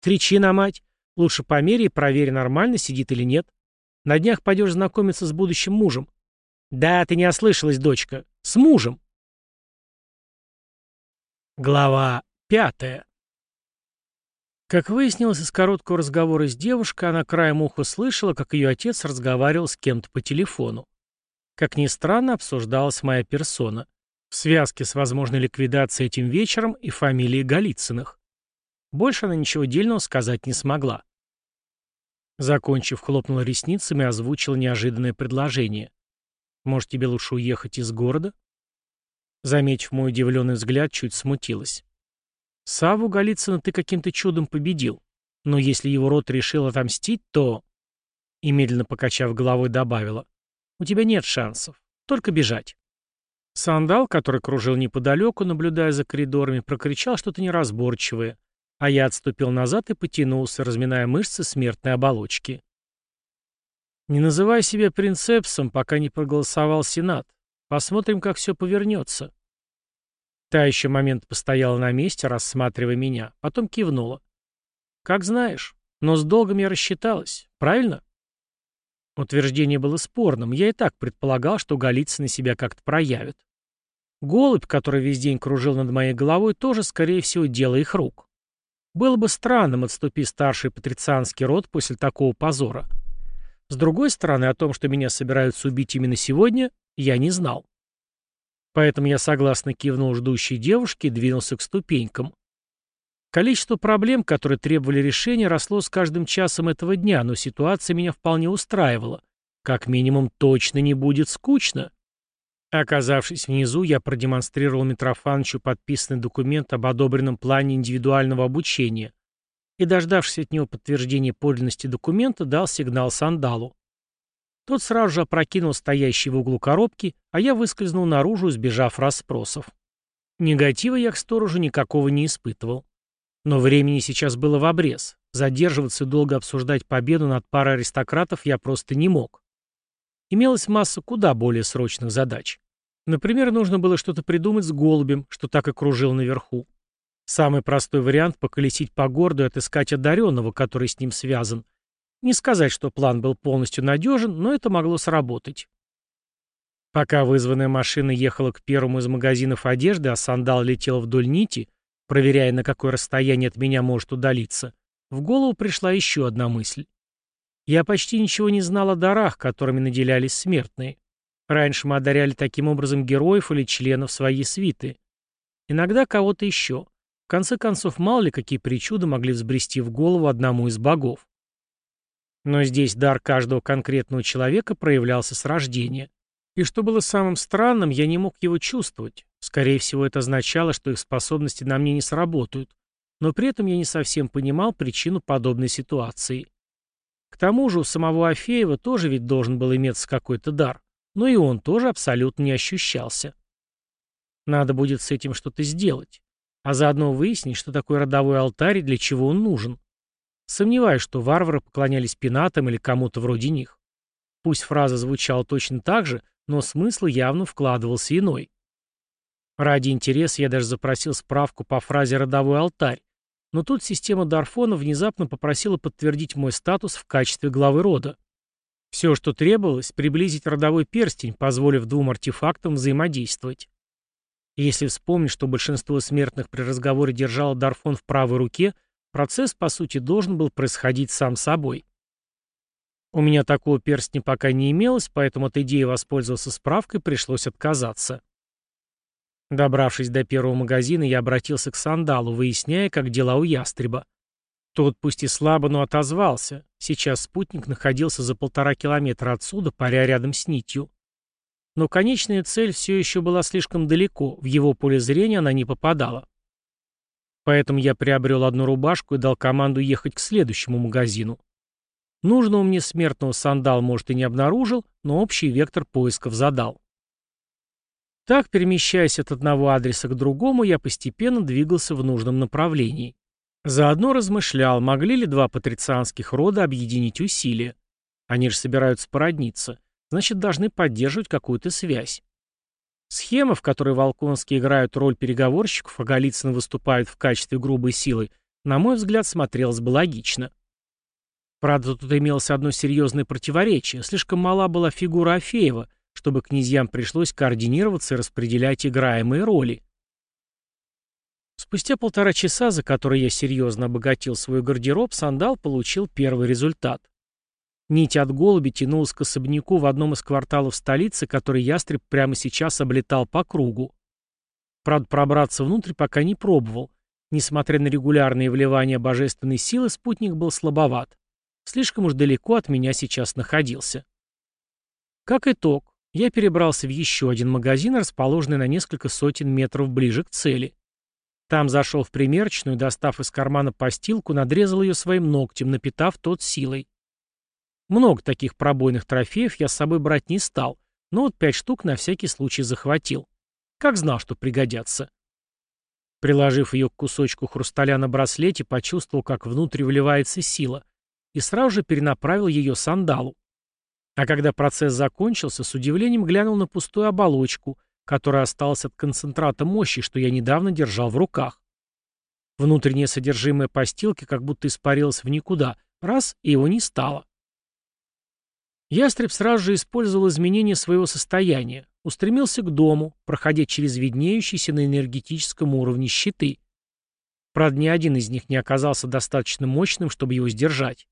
Тричи на мать. Лучше помери и проверь, нормально сидит или нет. На днях пойдешь знакомиться с будущим мужем. Да, ты не ослышалась, дочка. С мужем. Глава пятая. Как выяснилось из короткого разговора с девушкой, она краем уха слышала, как ее отец разговаривал с кем-то по телефону. Как ни странно, обсуждалась моя персона. В связке с возможной ликвидацией этим вечером и фамилией Голицыных. Больше она ничего дельного сказать не смогла. Закончив, хлопнула ресницами и озвучила неожиданное предложение. «Может, тебе лучше уехать из города?» Заметив мой удивленный взгляд, чуть смутилась. «Саву Голицына ты каким-то чудом победил. Но если его род решил отомстить, то...» И медленно покачав головой, добавила. «У тебя нет шансов. Только бежать». Сандал, который кружил неподалеку, наблюдая за коридорами, прокричал что-то неразборчивое, а я отступил назад и потянулся, разминая мышцы смертной оболочки. «Не называй себя принцепсом, пока не проголосовал Сенат. Посмотрим, как все повернется». Та еще момент постояла на месте, рассматривая меня, потом кивнула. «Как знаешь, но с долгом я рассчиталась, правильно?» Утверждение было спорным, я и так предполагал, что Голицыны себя как-то проявят. Голубь, который весь день кружил над моей головой, тоже, скорее всего, дело их рук. Было бы странным, отступи старший патрицианский род после такого позора. С другой стороны, о том, что меня собираются убить именно сегодня, я не знал. Поэтому я согласно кивнул ждущей девушке и двинулся к ступенькам. Количество проблем, которые требовали решения, росло с каждым часом этого дня, но ситуация меня вполне устраивала. Как минимум, точно не будет скучно. Оказавшись внизу, я продемонстрировал Митрофановичу подписанный документ об одобренном плане индивидуального обучения и, дождавшись от него подтверждения подлинности документа, дал сигнал Сандалу. Тот сразу же опрокинул стоящий в углу коробки, а я выскользнул наружу, избежав расспросов. Негатива я к сторожу никакого не испытывал. Но времени сейчас было в обрез. Задерживаться и долго обсуждать победу над парой аристократов я просто не мог. Имелась масса куда более срочных задач. Например, нужно было что-то придумать с голубем, что так и кружил наверху. Самый простой вариант — поколесить по городу и отыскать одаренного, который с ним связан. Не сказать, что план был полностью надежен, но это могло сработать. Пока вызванная машина ехала к первому из магазинов одежды, а сандал летел вдоль нити, проверяя, на какое расстояние от меня может удалиться, в голову пришла еще одна мысль. Я почти ничего не знал о дарах, которыми наделялись смертные. Раньше мы одаряли таким образом героев или членов своей свиты. Иногда кого-то еще. В конце концов, мало ли какие причуды могли взбрести в голову одному из богов. Но здесь дар каждого конкретного человека проявлялся с рождения. И что было самым странным, я не мог его чувствовать. Скорее всего, это означало, что их способности на мне не сработают. Но при этом я не совсем понимал причину подобной ситуации. К тому же у самого Афеева тоже ведь должен был иметься какой-то дар, но и он тоже абсолютно не ощущался. Надо будет с этим что-то сделать, а заодно выяснить, что такое родовой алтарь и для чего он нужен. Сомневаюсь, что варвары поклонялись пенатам или кому-то вроде них. Пусть фраза звучала точно так же, но смысл явно вкладывался иной. Ради интереса я даже запросил справку по фразе «родовой алтарь», но тут система Дарфона внезапно попросила подтвердить мой статус в качестве главы рода. Все, что требовалось, приблизить родовой перстень, позволив двум артефактам взаимодействовать. Если вспомнить, что большинство смертных при разговоре держало Дарфон в правой руке, процесс, по сути, должен был происходить сам собой. У меня такого перстня пока не имелось, поэтому от идеи воспользоваться справкой пришлось отказаться. Добравшись до первого магазина, я обратился к Сандалу, выясняя, как дела у ястреба. Тот пусть и слабо, но отозвался. Сейчас спутник находился за полтора километра отсюда, паря рядом с нитью. Но конечная цель все еще была слишком далеко, в его поле зрения она не попадала. Поэтому я приобрел одну рубашку и дал команду ехать к следующему магазину. Нужного мне смертного сандал, может, и не обнаружил, но общий вектор поисков задал. Так, перемещаясь от одного адреса к другому, я постепенно двигался в нужном направлении. Заодно размышлял, могли ли два патрицианских рода объединить усилия. Они же собираются породниться, значит, должны поддерживать какую-то связь. Схема, в которой Волконские играют роль переговорщиков, а Голицын выступает в качестве грубой силы, на мой взгляд, смотрелось бы логично. Правда, тут имелось одно серьезное противоречие. Слишком мала была фигура Афеева, чтобы князьям пришлось координироваться и распределять играемые роли. Спустя полтора часа, за которые я серьезно обогатил свой гардероб, сандал получил первый результат. Нить от голуби тянулась к особняку в одном из кварталов столицы, который ястреб прямо сейчас облетал по кругу. Правда, пробраться внутрь пока не пробовал. Несмотря на регулярные вливания божественной силы, спутник был слабоват. Слишком уж далеко от меня сейчас находился. Как итог, я перебрался в еще один магазин, расположенный на несколько сотен метров ближе к цели. Там зашел в примерочную, достав из кармана постилку, надрезал ее своим ногтем, напитав тот силой. Много таких пробойных трофеев я с собой брать не стал, но вот пять штук на всякий случай захватил. Как знал, что пригодятся. Приложив ее к кусочку хрусталя на браслете, почувствовал, как внутрь вливается сила, и сразу же перенаправил ее сандалу. А когда процесс закончился, с удивлением глянул на пустую оболочку, которая осталась от концентрата мощи, что я недавно держал в руках. Внутреннее содержимое постилки как будто испарилось в никуда, раз, и его не стало. Ястреб сразу же использовал изменение своего состояния, устремился к дому, проходя через виднеющиеся на энергетическом уровне щиты. Правда, ни один из них не оказался достаточно мощным, чтобы его сдержать.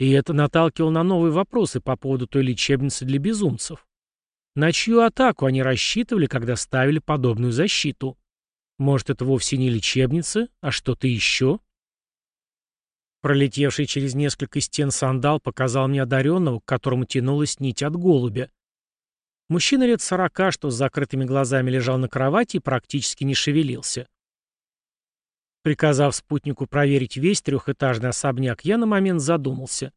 И это наталкивало на новые вопросы по поводу той лечебницы для безумцев. На чью атаку они рассчитывали, когда ставили подобную защиту? Может, это вовсе не лечебница, а что-то еще? Пролетевший через несколько стен сандал показал мне одаренного, к которому тянулась нить от голубя. Мужчина лет сорока, что с закрытыми глазами лежал на кровати и практически не шевелился. Приказав спутнику проверить весь трехэтажный особняк, я на момент задумался.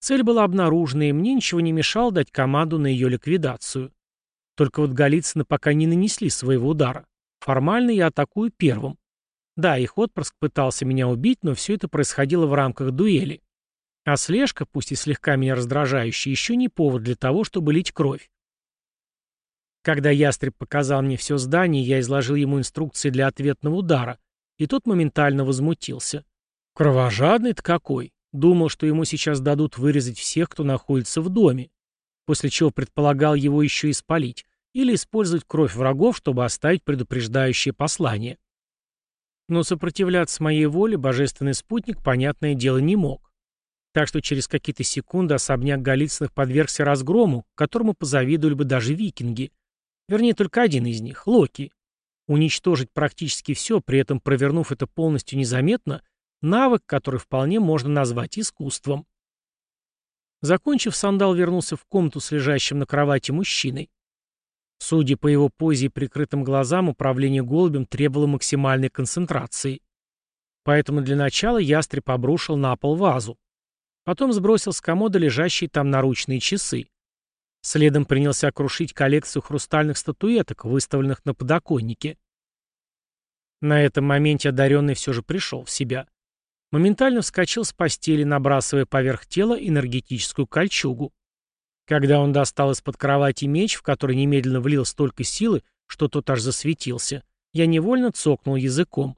Цель была обнаружена, и мне ничего не мешало дать команду на ее ликвидацию. Только вот Голицыны пока не нанесли своего удара. Формально я атакую первым. Да, их отпрыск пытался меня убить, но все это происходило в рамках дуэли. А слежка, пусть и слегка меня раздражающая, еще не повод для того, чтобы лить кровь. Когда ястреб показал мне все здание, я изложил ему инструкции для ответного удара, и тот моментально возмутился. Кровожадный-то какой! Думал, что ему сейчас дадут вырезать всех, кто находится в доме, после чего предполагал его еще и спалить, или использовать кровь врагов, чтобы оставить предупреждающее послание. Но сопротивляться моей воле божественный спутник, понятное дело, не мог. Так что через какие-то секунды особняк Голицыных подвергся разгрому, которому позавидовали бы даже викинги. Вернее, только один из них — Локи. Уничтожить практически все, при этом провернув это полностью незаметно, навык, который вполне можно назвать искусством. Закончив, сандал вернулся в комнату с лежащим на кровати мужчиной. Судя по его позе и прикрытым глазам, управление голубем требовало максимальной концентрации. Поэтому для начала ястреб обрушил на пол вазу. Потом сбросил с комода лежащие там наручные часы. Следом принялся крушить коллекцию хрустальных статуэток, выставленных на подоконнике. На этом моменте одаренный все же пришел в себя. Моментально вскочил с постели, набрасывая поверх тела энергетическую кольчугу. Когда он достал из-под кровати меч, в который немедленно влил столько силы, что тот аж засветился, я невольно цокнул языком.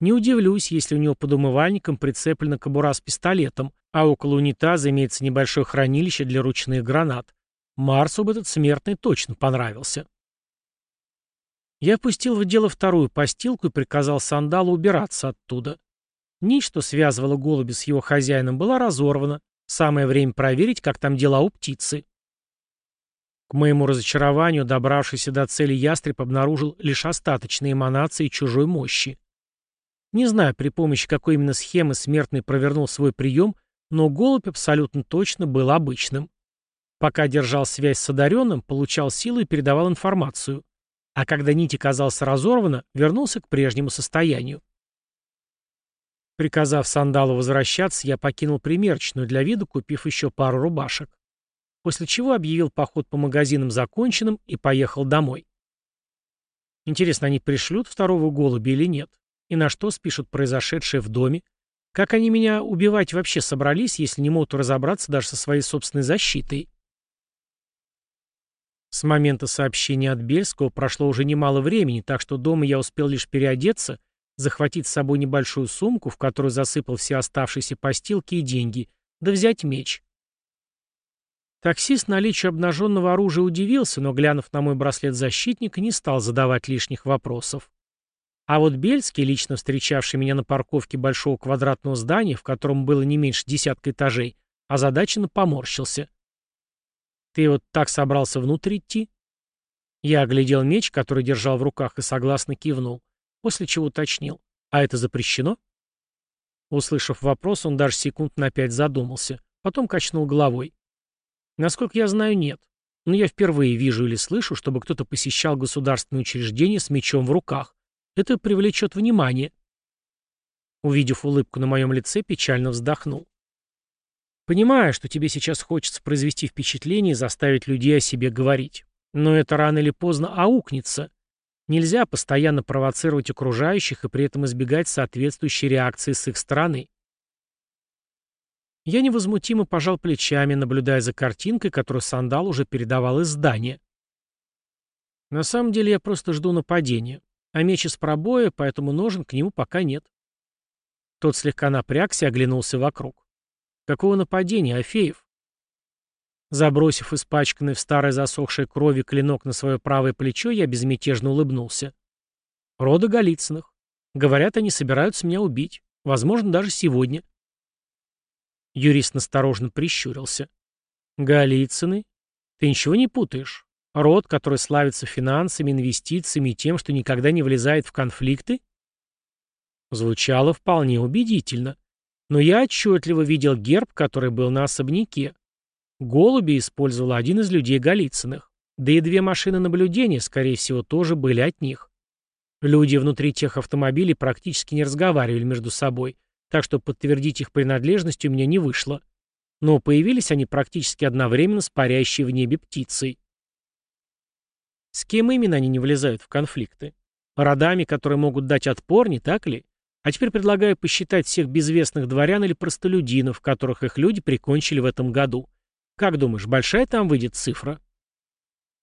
Не удивлюсь, если у него под умывальником прицеплена кобура с пистолетом, а около унитаза имеется небольшое хранилище для ручных гранат. Марсу бы этот смертный точно понравился. Я опустил в дело вторую постилку и приказал Сандалу убираться оттуда. Нить, что связывала голуби с его хозяином, была разорвана. Самое время проверить, как там дела у птицы. К моему разочарованию, добравшийся до цели ястреб обнаружил лишь остаточные эманации чужой мощи. Не знаю, при помощи какой именно схемы смертный провернул свой прием, но голубь абсолютно точно был обычным. Пока держал связь с одаренным, получал силу и передавал информацию. А когда нить оказалась разорвана, вернулся к прежнему состоянию. Приказав Сандалу возвращаться, я покинул примерочную для вида, купив еще пару рубашек. После чего объявил поход по магазинам законченным и поехал домой. Интересно, они пришлют второго голубя или нет? И на что спишут произошедшее в доме? Как они меня убивать вообще собрались, если не могут разобраться даже со своей собственной защитой? С момента сообщения от Бельского прошло уже немало времени, так что дома я успел лишь переодеться захватить с собой небольшую сумку, в которую засыпал все оставшиеся постилки и деньги, да взять меч. Таксист наличию обнаженного оружия удивился, но, глянув на мой браслет защитника, не стал задавать лишних вопросов. А вот Бельский, лично встречавший меня на парковке большого квадратного здания, в котором было не меньше десятка этажей, озадаченно поморщился. «Ты вот так собрался внутрь идти?» Я оглядел меч, который держал в руках, и согласно кивнул, после чего уточнил. «А это запрещено?» Услышав вопрос, он даже секунд на пять задумался, потом качнул головой. «Насколько я знаю, нет. Но я впервые вижу или слышу, чтобы кто-то посещал государственное учреждение с мечом в руках. Это привлечет внимание». Увидев улыбку на моем лице, печально вздохнул. «Понимаю, что тебе сейчас хочется произвести впечатление и заставить людей о себе говорить. Но это рано или поздно аукнется. Нельзя постоянно провоцировать окружающих и при этом избегать соответствующей реакции с их стороны. Я невозмутимо пожал плечами, наблюдая за картинкой, которую Сандал уже передавал из здания. На самом деле я просто жду нападения. А меч из пробоя, поэтому ножен к нему пока нет. Тот слегка напрягся и оглянулся вокруг. Какого нападения, Афеев? Забросив испачканный в старой засохшей крови клинок на свое правое плечо, я безмятежно улыбнулся. Рода Голицыных. Говорят, они собираются меня убить. Возможно, даже сегодня. Юрист насторожно прищурился. Голицыны? Ты ничего не путаешь? Род, который славится финансами, инвестициями и тем, что никогда не влезает в конфликты? Звучало вполне убедительно. Но я отчетливо видел герб, который был на особняке. Голуби использовал один из людей Голицыных. Да и две машины наблюдения, скорее всего, тоже были от них. Люди внутри тех автомобилей практически не разговаривали между собой, так что подтвердить их принадлежность у меня не вышло. Но появились они практически одновременно с парящей в небе птицей. С кем именно они не влезают в конфликты? Родами, которые могут дать отпор, не так ли? А теперь предлагаю посчитать всех безвестных дворян или простолюдинов, которых их люди прикончили в этом году. Как думаешь, большая там выйдет цифра?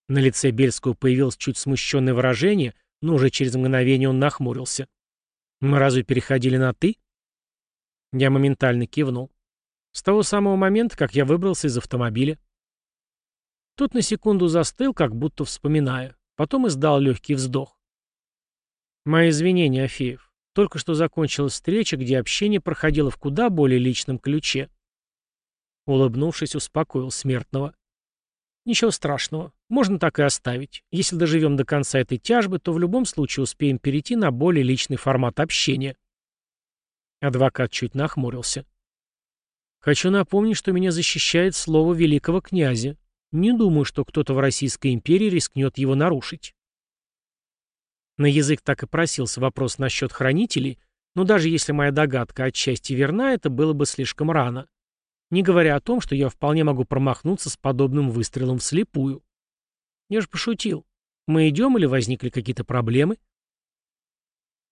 На лице Бельского появилось чуть смущенное выражение, но уже через мгновение он нахмурился. «Мы разве переходили на «ты»?» Я моментально кивнул. С того самого момента, как я выбрался из автомобиля. Тут на секунду застыл, как будто вспоминая. Потом издал легкий вздох. Мои извинения, Афеев. Только что закончилась встреча, где общение проходило в куда более личном ключе. Улыбнувшись, успокоил смертного. Ничего страшного. Можно так и оставить. Если доживем до конца этой тяжбы, то в любом случае успеем перейти на более личный формат общения. Адвокат чуть нахмурился. Хочу напомнить, что меня защищает слово великого князя. Не думаю, что кто-то в Российской империи рискнет его нарушить. На язык так и просился вопрос насчет хранителей, но даже если моя догадка отчасти верна, это было бы слишком рано. Не говоря о том, что я вполне могу промахнуться с подобным выстрелом вслепую. Я же пошутил. Мы идем или возникли какие-то проблемы?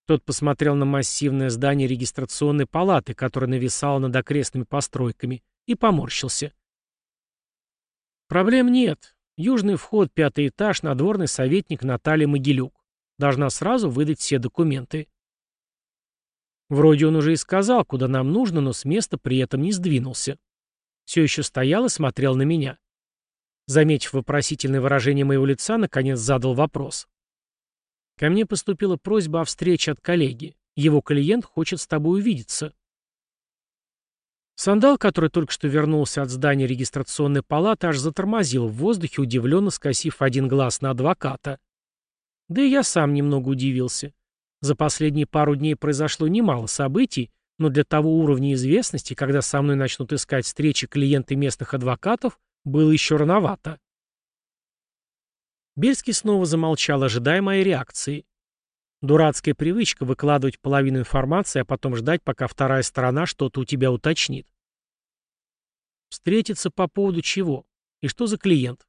Тот посмотрел на массивное здание регистрационной палаты, которое нависало над окрестными постройками, и поморщился. Проблем нет. Южный вход, пятый этаж, надворный советник Наталья Могилюк. Должна сразу выдать все документы. Вроде он уже и сказал, куда нам нужно, но с места при этом не сдвинулся. Все еще стоял и смотрел на меня. Заметив вопросительное выражение моего лица, наконец задал вопрос. Ко мне поступила просьба о встрече от коллеги. Его клиент хочет с тобой увидеться. Сандал, который только что вернулся от здания регистрационной палаты, аж затормозил в воздухе, удивленно скосив один глаз на адвоката. Да и я сам немного удивился. За последние пару дней произошло немало событий, но для того уровня известности, когда со мной начнут искать встречи клиенты местных адвокатов, было еще рановато. Бельский снова замолчал, ожидая моей реакции. Дурацкая привычка выкладывать половину информации, а потом ждать, пока вторая сторона что-то у тебя уточнит. Встретиться по поводу чего? И что за клиент?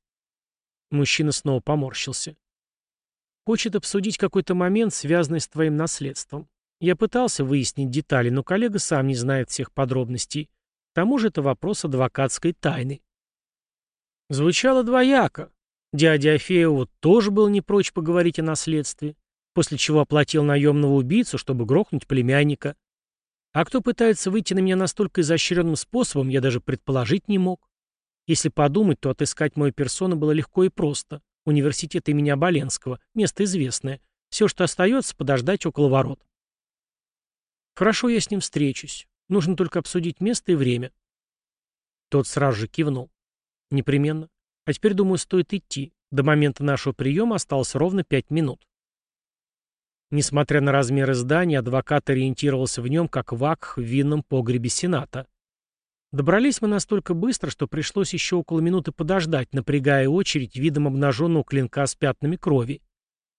Мужчина снова поморщился. Хочет обсудить какой-то момент, связанный с твоим наследством. Я пытался выяснить детали, но коллега сам не знает всех подробностей. К тому же это вопрос адвокатской тайны. Звучало двояко. Дядя Афеев тоже был не прочь поговорить о наследстве. после чего оплатил наемного убийцу, чтобы грохнуть племянника. А кто пытается выйти на меня настолько изощренным способом, я даже предположить не мог. Если подумать, то отыскать мою персону было легко и просто. Университет имени Оболенского, место известное. Все, что остается, подождать около ворот. Хорошо, я с ним встречусь. Нужно только обсудить место и время. Тот сразу же кивнул. Непременно. А теперь, думаю, стоит идти. До момента нашего приема осталось ровно пять минут. Несмотря на размеры здания, адвокат ориентировался в нем, как вакх в винном погребе Сената. Добрались мы настолько быстро, что пришлось еще около минуты подождать, напрягая очередь видом обнаженного клинка с пятнами крови.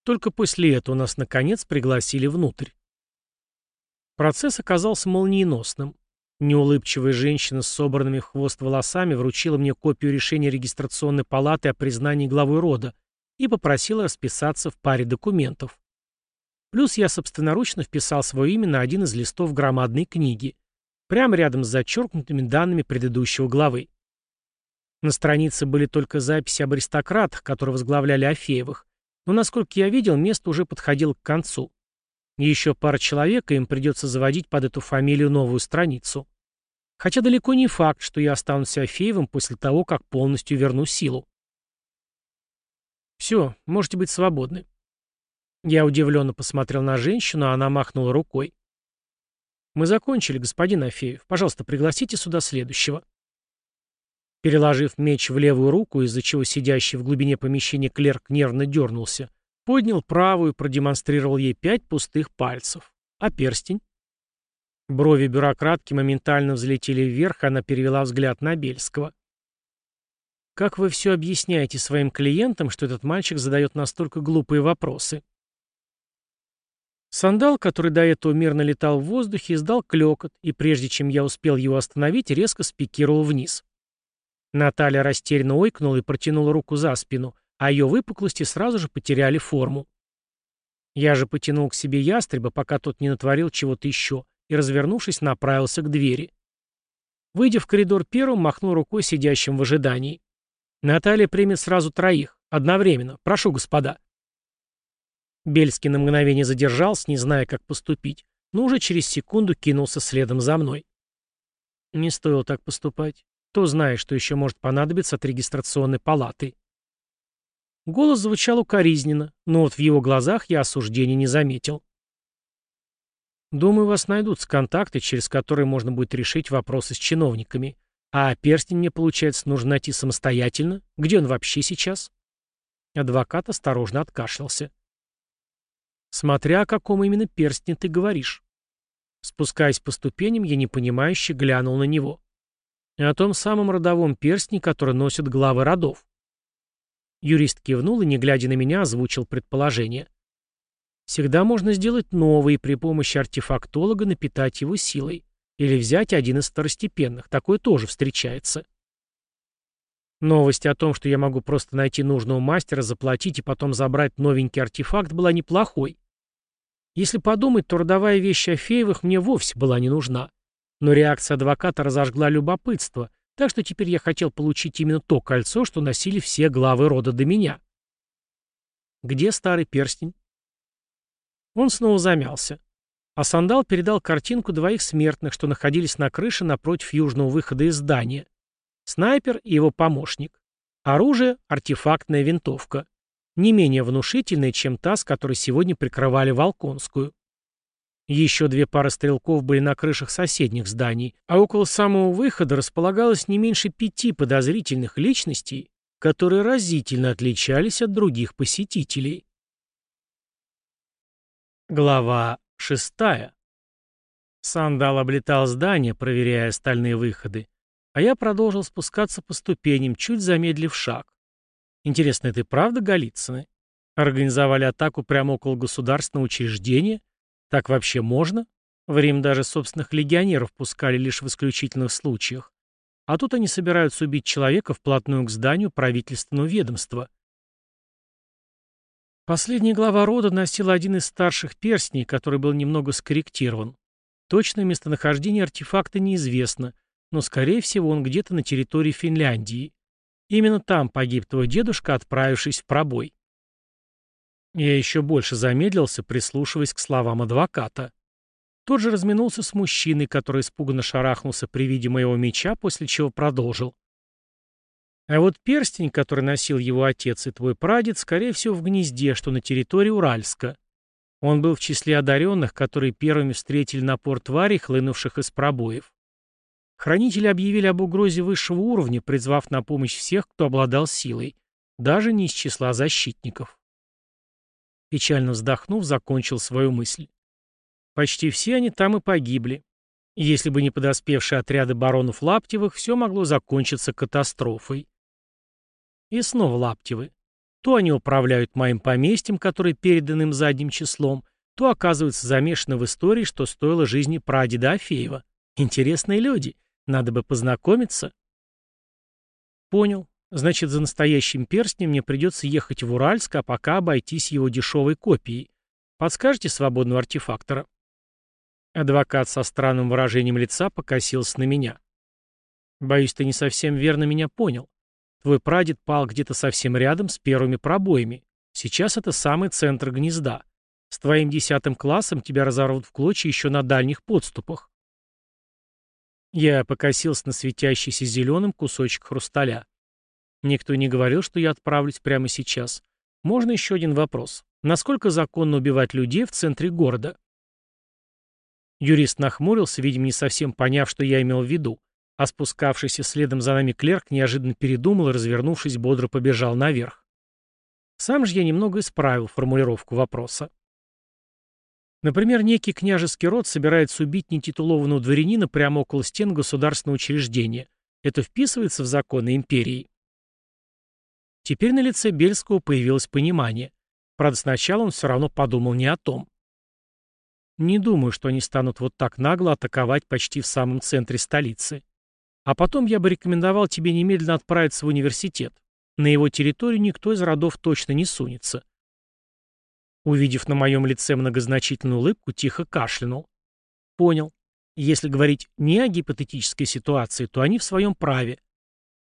Только после этого нас, наконец, пригласили внутрь. Процесс оказался молниеносным. Неулыбчивая женщина с собранными в хвост волосами вручила мне копию решения регистрационной палаты о признании главой рода и попросила расписаться в паре документов. Плюс я собственноручно вписал свое имя на один из листов громадной книги, прямо рядом с зачеркнутыми данными предыдущего главы. На странице были только записи об аристократах, которые возглавляли Афеевых, но, насколько я видел, место уже подходило к концу. Еще пара человек, и им придется заводить под эту фамилию новую страницу. Хотя далеко не факт, что я останусь Афеевым после того, как полностью верну силу. «Все, можете быть свободны», я удивленно посмотрел на женщину, а она махнула рукой. «Мы закончили, господин Афеев. Пожалуйста, пригласите сюда следующего». Переложив меч в левую руку, из-за чего сидящий в глубине помещения клерк нервно дернулся, поднял правую продемонстрировал ей пять пустых пальцев. А перстень? Брови бюрократки моментально взлетели вверх, она перевела взгляд на Бельского. «Как вы все объясняете своим клиентам, что этот мальчик задает настолько глупые вопросы?» Сандал, который до этого мирно летал в воздухе, издал клёкот, и прежде чем я успел его остановить, резко спикировал вниз. Наталья растерянно ойкнула и протянула руку за спину, а ее выпуклости сразу же потеряли форму. Я же потянул к себе ястреба, пока тот не натворил чего-то еще, и, развернувшись, направился к двери. Выйдя в коридор первым, махнул рукой сидящим в ожидании. Наталья примет сразу троих, одновременно. Прошу, господа. Бельский на мгновение задержался, не зная, как поступить, но уже через секунду кинулся следом за мной. Не стоило так поступать. Кто знает, что еще может понадобиться от регистрационной палаты. Голос звучал укоризненно, но вот в его глазах я осуждения не заметил. Думаю, у вас найдутся контакты, через которые можно будет решить вопросы с чиновниками. А перстень мне, получается, нужно найти самостоятельно? Где он вообще сейчас? Адвокат осторожно откашлялся. Смотря о каком именно перстне ты говоришь. Спускаясь по ступеням, я непонимающе глянул на него. О том самом родовом перстне, который носят главы родов. Юрист кивнул и, не глядя на меня, озвучил предположение. Всегда можно сделать новый при помощи артефактолога напитать его силой. Или взять один из второстепенных. Такое тоже встречается. Новость о том, что я могу просто найти нужного мастера, заплатить и потом забрать новенький артефакт, была неплохой. Если подумать, то родовая вещь Афеевых мне вовсе была не нужна. Но реакция адвоката разожгла любопытство, так что теперь я хотел получить именно то кольцо, что носили все главы рода до меня. Где старый перстень? Он снова замялся. А сандал передал картинку двоих смертных, что находились на крыше напротив южного выхода из здания. Снайпер и его помощник. Оружие — артефактная винтовка не менее внушительная, чем та, с которой сегодня прикрывали Волконскую. Еще две пары стрелков были на крышах соседних зданий, а около самого выхода располагалось не меньше пяти подозрительных личностей, которые разительно отличались от других посетителей. Глава шестая. Сандал облетал здание, проверяя остальные выходы, а я продолжил спускаться по ступеням, чуть замедлив шаг. Интересно, это и правда Голицыны? Организовали атаку прямо около государственного учреждения? Так вообще можно? В Рим даже собственных легионеров пускали лишь в исключительных случаях. А тут они собираются убить человека вплотную к зданию правительственного ведомства. Последняя глава рода носила один из старших перстней, который был немного скорректирован. Точное местонахождение артефакта неизвестно, но, скорее всего, он где-то на территории Финляндии. Именно там погиб твой дедушка, отправившись в пробой. Я еще больше замедлился, прислушиваясь к словам адвоката. Тот же разминулся с мужчиной, который испуганно шарахнулся при виде моего меча, после чего продолжил. А вот перстень, который носил его отец и твой прадед, скорее всего, в гнезде, что на территории Уральска. Он был в числе одаренных, которые первыми встретили напор тварей, хлынувших из пробоев. Хранители объявили об угрозе высшего уровня, призвав на помощь всех, кто обладал силой, даже не из числа защитников. Печально вздохнув, закончил свою мысль. Почти все они там и погибли. Если бы не подоспевшие отряды баронов Лаптевых, все могло закончиться катастрофой. И снова Лаптевы. То они управляют моим поместьем, которое передано им задним числом, то оказываются замешаны в истории, что стоило жизни прадеда Афеева. Интересные люди. Надо бы познакомиться. Понял. Значит, за настоящим перстнем мне придется ехать в Уральск, а пока обойтись его дешевой копией. Подскажете свободного артефактора? Адвокат со странным выражением лица покосился на меня. Боюсь, ты не совсем верно меня понял. Твой прадед пал где-то совсем рядом с первыми пробоями. Сейчас это самый центр гнезда. С твоим десятым классом тебя разорвут в клочья еще на дальних подступах. Я покосился на светящийся зеленым кусочек хрусталя. Никто не говорил, что я отправлюсь прямо сейчас. Можно еще один вопрос. Насколько законно убивать людей в центре города? Юрист нахмурился, видимо, не совсем поняв, что я имел в виду, а спускавшийся следом за нами клерк неожиданно передумал и, развернувшись, бодро побежал наверх. Сам же я немного исправил формулировку вопроса. Например, некий княжеский род собирается убить нетитулованного дворянина прямо около стен государственного учреждения. Это вписывается в законы империи? Теперь на лице Бельского появилось понимание. Правда, сначала он все равно подумал не о том. Не думаю, что они станут вот так нагло атаковать почти в самом центре столицы. А потом я бы рекомендовал тебе немедленно отправиться в университет. На его территорию никто из родов точно не сунется. Увидев на моем лице многозначительную улыбку, тихо кашлянул. Понял. Если говорить не о гипотетической ситуации, то они в своем праве.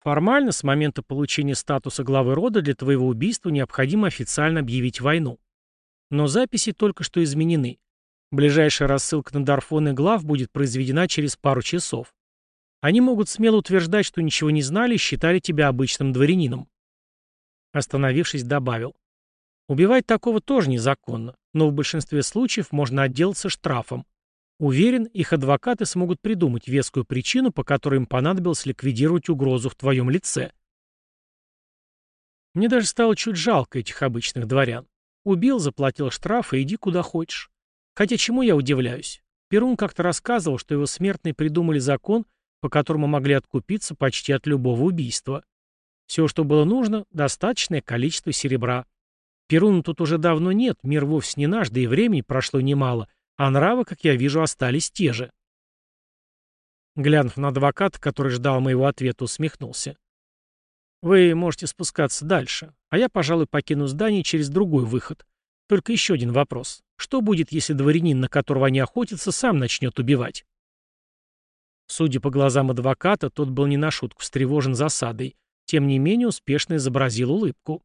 Формально, с момента получения статуса главы рода, для твоего убийства необходимо официально объявить войну. Но записи только что изменены. Ближайшая рассылка на Дарфон и глав будет произведена через пару часов. Они могут смело утверждать, что ничего не знали и считали тебя обычным дворянином. Остановившись, добавил. Убивать такого тоже незаконно, но в большинстве случаев можно отделаться штрафом. Уверен, их адвокаты смогут придумать вескую причину, по которой им понадобилось ликвидировать угрозу в твоем лице. Мне даже стало чуть жалко этих обычных дворян. Убил, заплатил штраф и иди куда хочешь. Хотя чему я удивляюсь? Перун как-то рассказывал, что его смертные придумали закон, по которому могли откупиться почти от любого убийства. Все, что было нужно, достаточное количество серебра. Перуна тут уже давно нет, мир вовсе не наш, да и времени прошло немало, а нравы, как я вижу, остались те же. Глянув на адвоката, который ждал моего ответа, усмехнулся. «Вы можете спускаться дальше, а я, пожалуй, покину здание через другой выход. Только еще один вопрос. Что будет, если дворянин, на которого они охотятся, сам начнет убивать?» Судя по глазам адвоката, тот был не на шутку встревожен засадой, тем не менее успешно изобразил улыбку.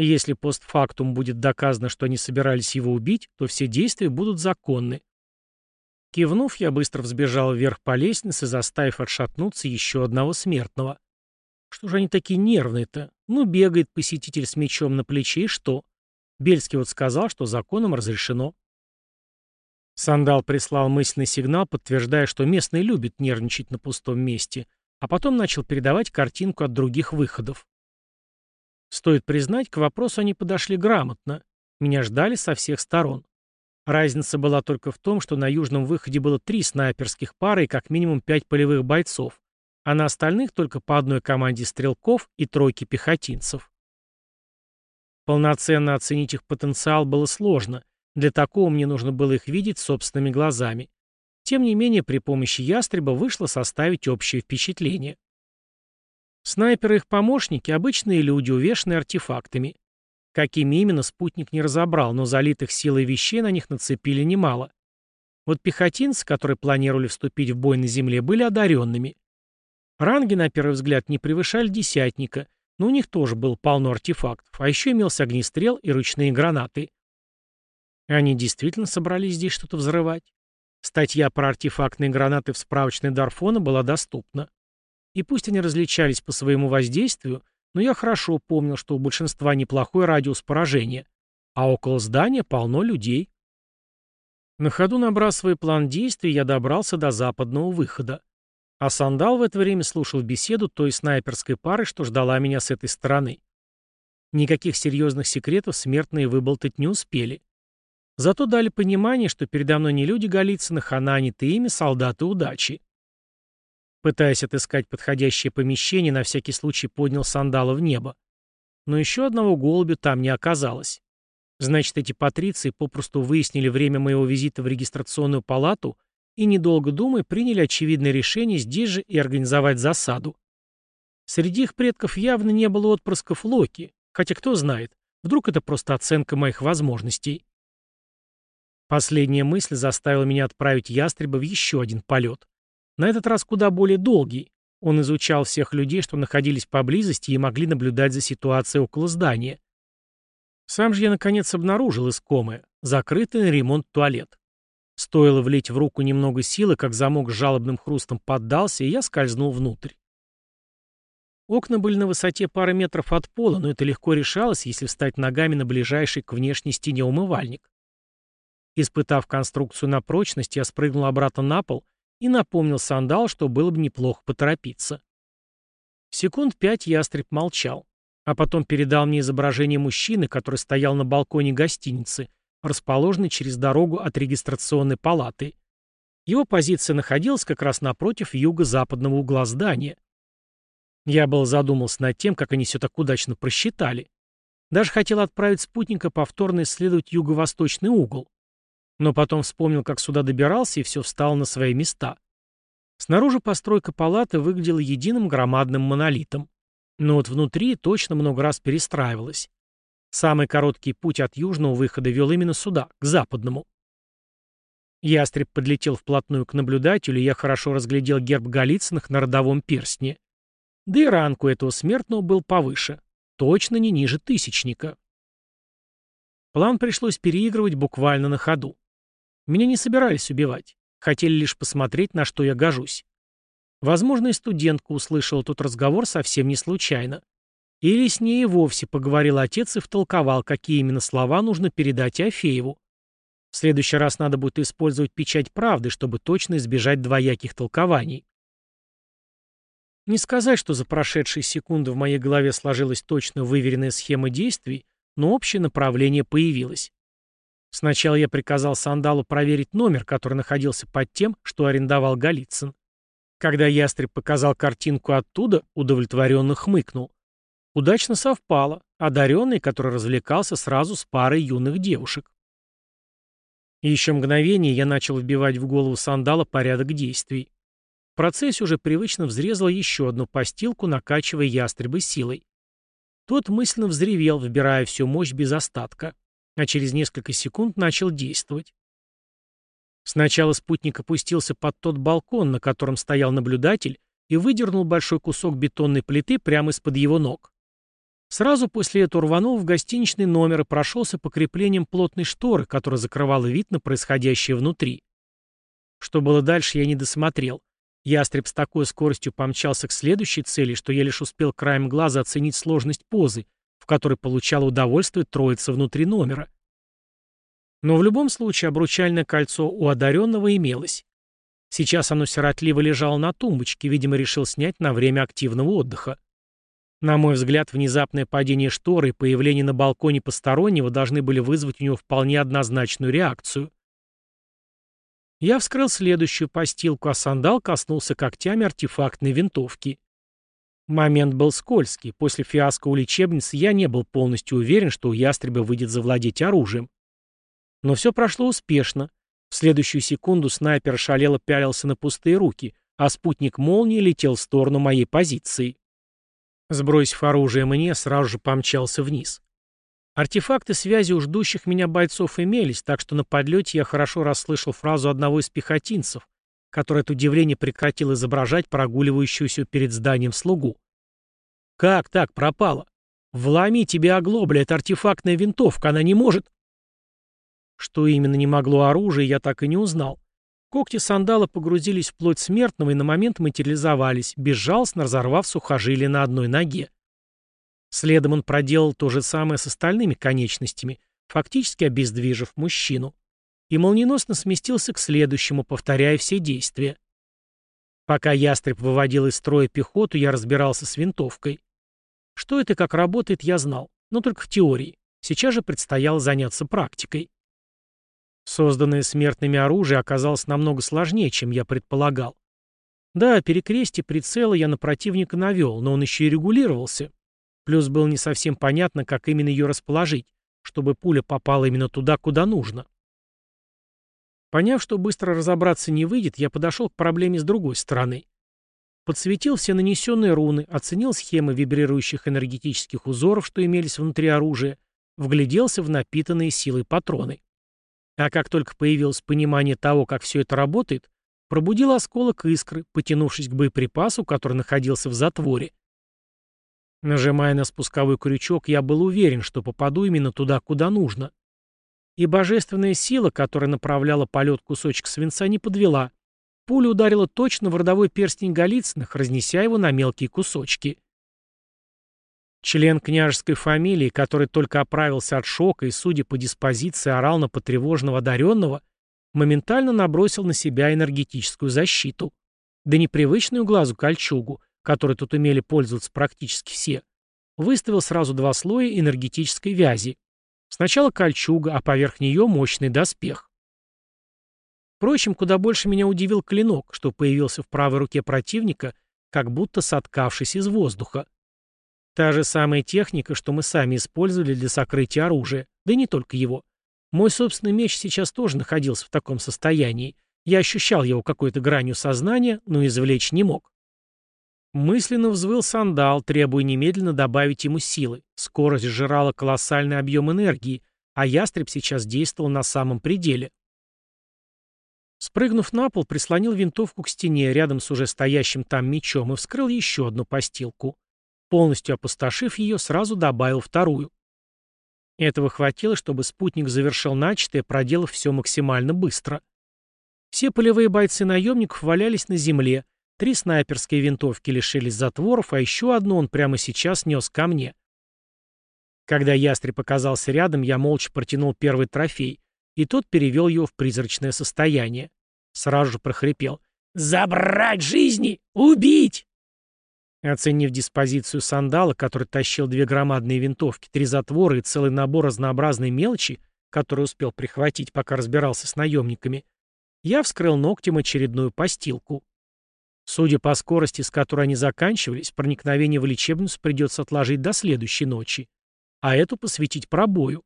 Если постфактум будет доказано, что они собирались его убить, то все действия будут законны. Кивнув, я быстро взбежал вверх по лестнице, заставив отшатнуться еще одного смертного. Что же они такие нервные-то? Ну, бегает посетитель с мечом на плече, и что? Бельский вот сказал, что законом разрешено. Сандал прислал мысленный сигнал, подтверждая, что местные любят нервничать на пустом месте, а потом начал передавать картинку от других выходов. Стоит признать, к вопросу они подошли грамотно. Меня ждали со всех сторон. Разница была только в том, что на южном выходе было три снайперских пары и как минимум пять полевых бойцов, а на остальных только по одной команде стрелков и тройки пехотинцев. Полноценно оценить их потенциал было сложно, для такого мне нужно было их видеть собственными глазами. Тем не менее, при помощи ястреба вышло составить общее впечатление. Снайперы и их помощники – обычные люди, увешанные артефактами. Какими именно спутник не разобрал, но залитых силой вещей на них нацепили немало. Вот пехотинцы, которые планировали вступить в бой на земле, были одаренными. Ранги, на первый взгляд, не превышали десятника, но у них тоже было полно артефактов, а еще имелся огнестрел и ручные гранаты. Они действительно собрались здесь что-то взрывать? Статья про артефактные гранаты в справочной Дарфона была доступна. И пусть они различались по своему воздействию, но я хорошо помнил, что у большинства неплохой радиус поражения, а около здания полно людей. На ходу набрасывая план действий, я добрался до западного выхода. А Сандал в это время слушал беседу той снайперской пары, что ждала меня с этой стороны. Никаких серьезных секретов смертные выболтать не успели. Зато дали понимание, что передо мной не люди Голицыных, а нанятые ими солдаты удачи. Пытаясь отыскать подходящее помещение, на всякий случай поднял сандала в небо. Но еще одного голубя там не оказалось. Значит, эти патриции попросту выяснили время моего визита в регистрационную палату и, недолго думая, приняли очевидное решение здесь же и организовать засаду. Среди их предков явно не было отпрысков Локи, хотя кто знает, вдруг это просто оценка моих возможностей. Последняя мысль заставила меня отправить ястреба в еще один полет. На этот раз куда более долгий. Он изучал всех людей, что находились поблизости и могли наблюдать за ситуацией около здания. Сам же я наконец обнаружил искомое — закрытый на ремонт туалет. Стоило влить в руку немного силы, как замок с жалобным хрустом поддался, и я скользнул внутрь. Окна были на высоте пары метров от пола, но это легко решалось, если встать ногами на ближайший к внешней стене умывальник. Испытав конструкцию на прочность, я спрыгнул обратно на пол и напомнил сандал, что было бы неплохо поторопиться. Секунд пять ястреб молчал, а потом передал мне изображение мужчины, который стоял на балконе гостиницы, расположенной через дорогу от регистрационной палаты. Его позиция находилась как раз напротив юго-западного угла здания. Я был задумался над тем, как они все так удачно просчитали. Даже хотел отправить спутника повторно исследовать юго-восточный угол. Но потом вспомнил, как сюда добирался, и все встало на свои места. Снаружи постройка палаты выглядела единым громадным монолитом. Но вот внутри точно много раз перестраивалась. Самый короткий путь от южного выхода вел именно сюда, к западному. Ястреб подлетел вплотную к наблюдателю, и я хорошо разглядел герб Голицыных на родовом перстне. Да и ранг у этого смертного был повыше. Точно не ниже тысячника. План пришлось переигрывать буквально на ходу. Меня не собирались убивать. Хотели лишь посмотреть, на что я гожусь. Возможно, и студентка услышала тот разговор совсем не случайно. Или с ней и вовсе поговорил отец и втолковал, какие именно слова нужно передать Афееву. В следующий раз надо будет использовать печать правды, чтобы точно избежать двояких толкований. Не сказать, что за прошедшие секунды в моей голове сложилась точно выверенная схема действий, но общее направление появилось. Сначала я приказал Сандалу проверить номер, который находился под тем, что арендовал Голицын. Когда ястреб показал картинку оттуда, удовлетворенно хмыкнул. Удачно совпало. Одаренный, который развлекался сразу с парой юных девушек. Еще мгновение я начал вбивать в голову Сандала порядок действий. В процессе уже привычно взрезал еще одну постилку, накачивая ястребы силой. Тот мысленно взревел, вбирая всю мощь без остатка а через несколько секунд начал действовать. Сначала спутник опустился под тот балкон, на котором стоял наблюдатель, и выдернул большой кусок бетонной плиты прямо из-под его ног. Сразу после этого рванул в гостиничный номер и прошелся по креплениям плотной шторы, которая закрывала вид на происходящее внутри. Что было дальше, я не досмотрел. Ястреб с такой скоростью помчался к следующей цели, что я лишь успел краем глаза оценить сложность позы, в которой получала удовольствие троица внутри номера. Но в любом случае обручальное кольцо у одаренного имелось. Сейчас оно сиротливо лежало на тумбочке, видимо, решил снять на время активного отдыха. На мой взгляд, внезапное падение шторы и появление на балконе постороннего должны были вызвать у него вполне однозначную реакцию. Я вскрыл следующую постилку, а сандал коснулся когтями артефактной винтовки. Момент был скользкий. После фиаско у лечебницы я не был полностью уверен, что у ястреба выйдет завладеть оружием. Но все прошло успешно. В следующую секунду снайпер шалело пялился на пустые руки, а спутник молнии летел в сторону моей позиции. Сбросив оружие мне, сразу же помчался вниз. Артефакты связи у ждущих меня бойцов имелись, так что на подлете я хорошо расслышал фразу одного из пехотинцев, который от удивления прекратил изображать прогуливающуюся перед зданием слугу. Как так пропала? Вломи тебе оглобля, это артефактная винтовка, она не может... Что именно не могло оружие, я так и не узнал. Когти сандала погрузились в плоть смертного и на момент материализовались, безжалостно разорвав сухожилие на одной ноге. Следом он проделал то же самое с остальными конечностями, фактически обездвижив мужчину. И молниеносно сместился к следующему, повторяя все действия. Пока ястреб выводил из строя пехоту, я разбирался с винтовкой. Что это как работает, я знал, но только в теории. Сейчас же предстояло заняться практикой. Созданное смертными оружие оказалось намного сложнее, чем я предполагал. Да, перекрестие прицела я на противника навел, но он еще и регулировался. Плюс было не совсем понятно, как именно ее расположить, чтобы пуля попала именно туда, куда нужно. Поняв, что быстро разобраться не выйдет, я подошел к проблеме с другой стороны. Подсветил все нанесенные руны, оценил схемы вибрирующих энергетических узоров, что имелись внутри оружия, вгляделся в напитанные силой патроны. А как только появилось понимание того, как все это работает, пробудил осколок искры, потянувшись к боеприпасу, который находился в затворе. Нажимая на спусковой крючок, я был уверен, что попаду именно туда, куда нужно. И божественная сила, которая направляла полет кусочек свинца, не подвела. Пуля ударила точно в родовой перстень Голицыных, разнеся его на мелкие кусочки. Член княжеской фамилии, который только оправился от шока и, судя по диспозиции, орал на потревоженного одаренного, моментально набросил на себя энергетическую защиту. Да непривычную глазу кольчугу, которой тут умели пользоваться практически все, выставил сразу два слоя энергетической вязи. Сначала кольчуга, а поверх нее мощный доспех. Впрочем, куда больше меня удивил клинок, что появился в правой руке противника, как будто соткавшись из воздуха. Та же самая техника, что мы сами использовали для сокрытия оружия, да и не только его. Мой собственный меч сейчас тоже находился в таком состоянии. Я ощущал его какой-то гранью сознания, но извлечь не мог. Мысленно взвыл сандал, требуя немедленно добавить ему силы. Скорость сжирала колоссальный объем энергии, а ястреб сейчас действовал на самом пределе. Спрыгнув на пол, прислонил винтовку к стене рядом с уже стоящим там мечом и вскрыл еще одну постилку. Полностью опустошив ее, сразу добавил вторую. Этого хватило, чтобы спутник завершил начатое, проделав все максимально быстро. Все полевые бойцы наемников валялись на земле, три снайперские винтовки лишились затворов, а еще одну он прямо сейчас нес ко мне. Когда ястреб оказался рядом, я молча протянул первый трофей, и тот перевел его в призрачное состояние. Сразу же прохрипел. «Забрать жизни! Убить!» Оценив диспозицию сандала, который тащил две громадные винтовки, три затвора и целый набор разнообразной мелочи, который успел прихватить, пока разбирался с наемниками, я вскрыл ногтем очередную постилку. Судя по скорости, с которой они заканчивались, проникновение в лечебницу придется отложить до следующей ночи, а эту посвятить пробою.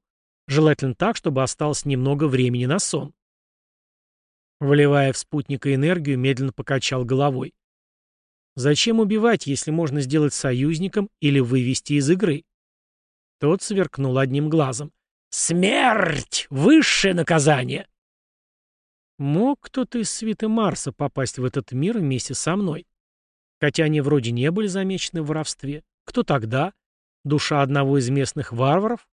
Желательно так, чтобы осталось немного времени на сон. Вливая в спутника энергию, медленно покачал головой. Зачем убивать, если можно сделать союзником или вывести из игры? Тот сверкнул одним глазом. «Смерть! Высшее наказание!» Мог кто-то из свиты Марса попасть в этот мир вместе со мной? Хотя они вроде не были замечены в воровстве. Кто тогда? Душа одного из местных варваров?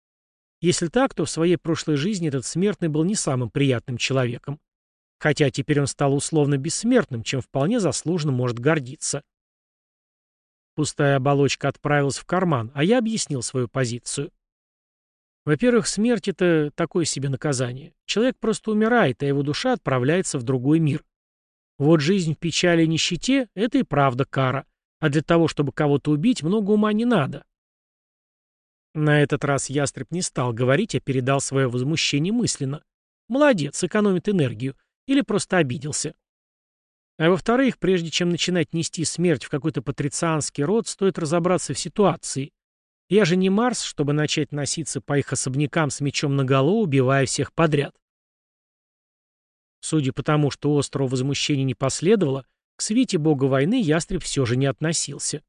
Если так, то в своей прошлой жизни этот смертный был не самым приятным человеком хотя теперь он стал условно бессмертным, чем вполне заслуженно может гордиться. Пустая оболочка отправилась в карман, а я объяснил свою позицию. Во-первых, смерть — это такое себе наказание. Человек просто умирает, а его душа отправляется в другой мир. Вот жизнь в печали и нищете — это и правда кара. А для того, чтобы кого-то убить, много ума не надо. На этот раз ястреб не стал говорить, а передал свое возмущение мысленно. Молодец, экономит энергию. Или просто обиделся. А во-вторых, прежде чем начинать нести смерть в какой-то патрицианский род, стоит разобраться в ситуации. Я же не Марс, чтобы начать носиться по их особнякам с мечом наголо, убивая всех подряд. Судя по тому, что острого возмущения не последовало, к свите бога войны ястреб все же не относился.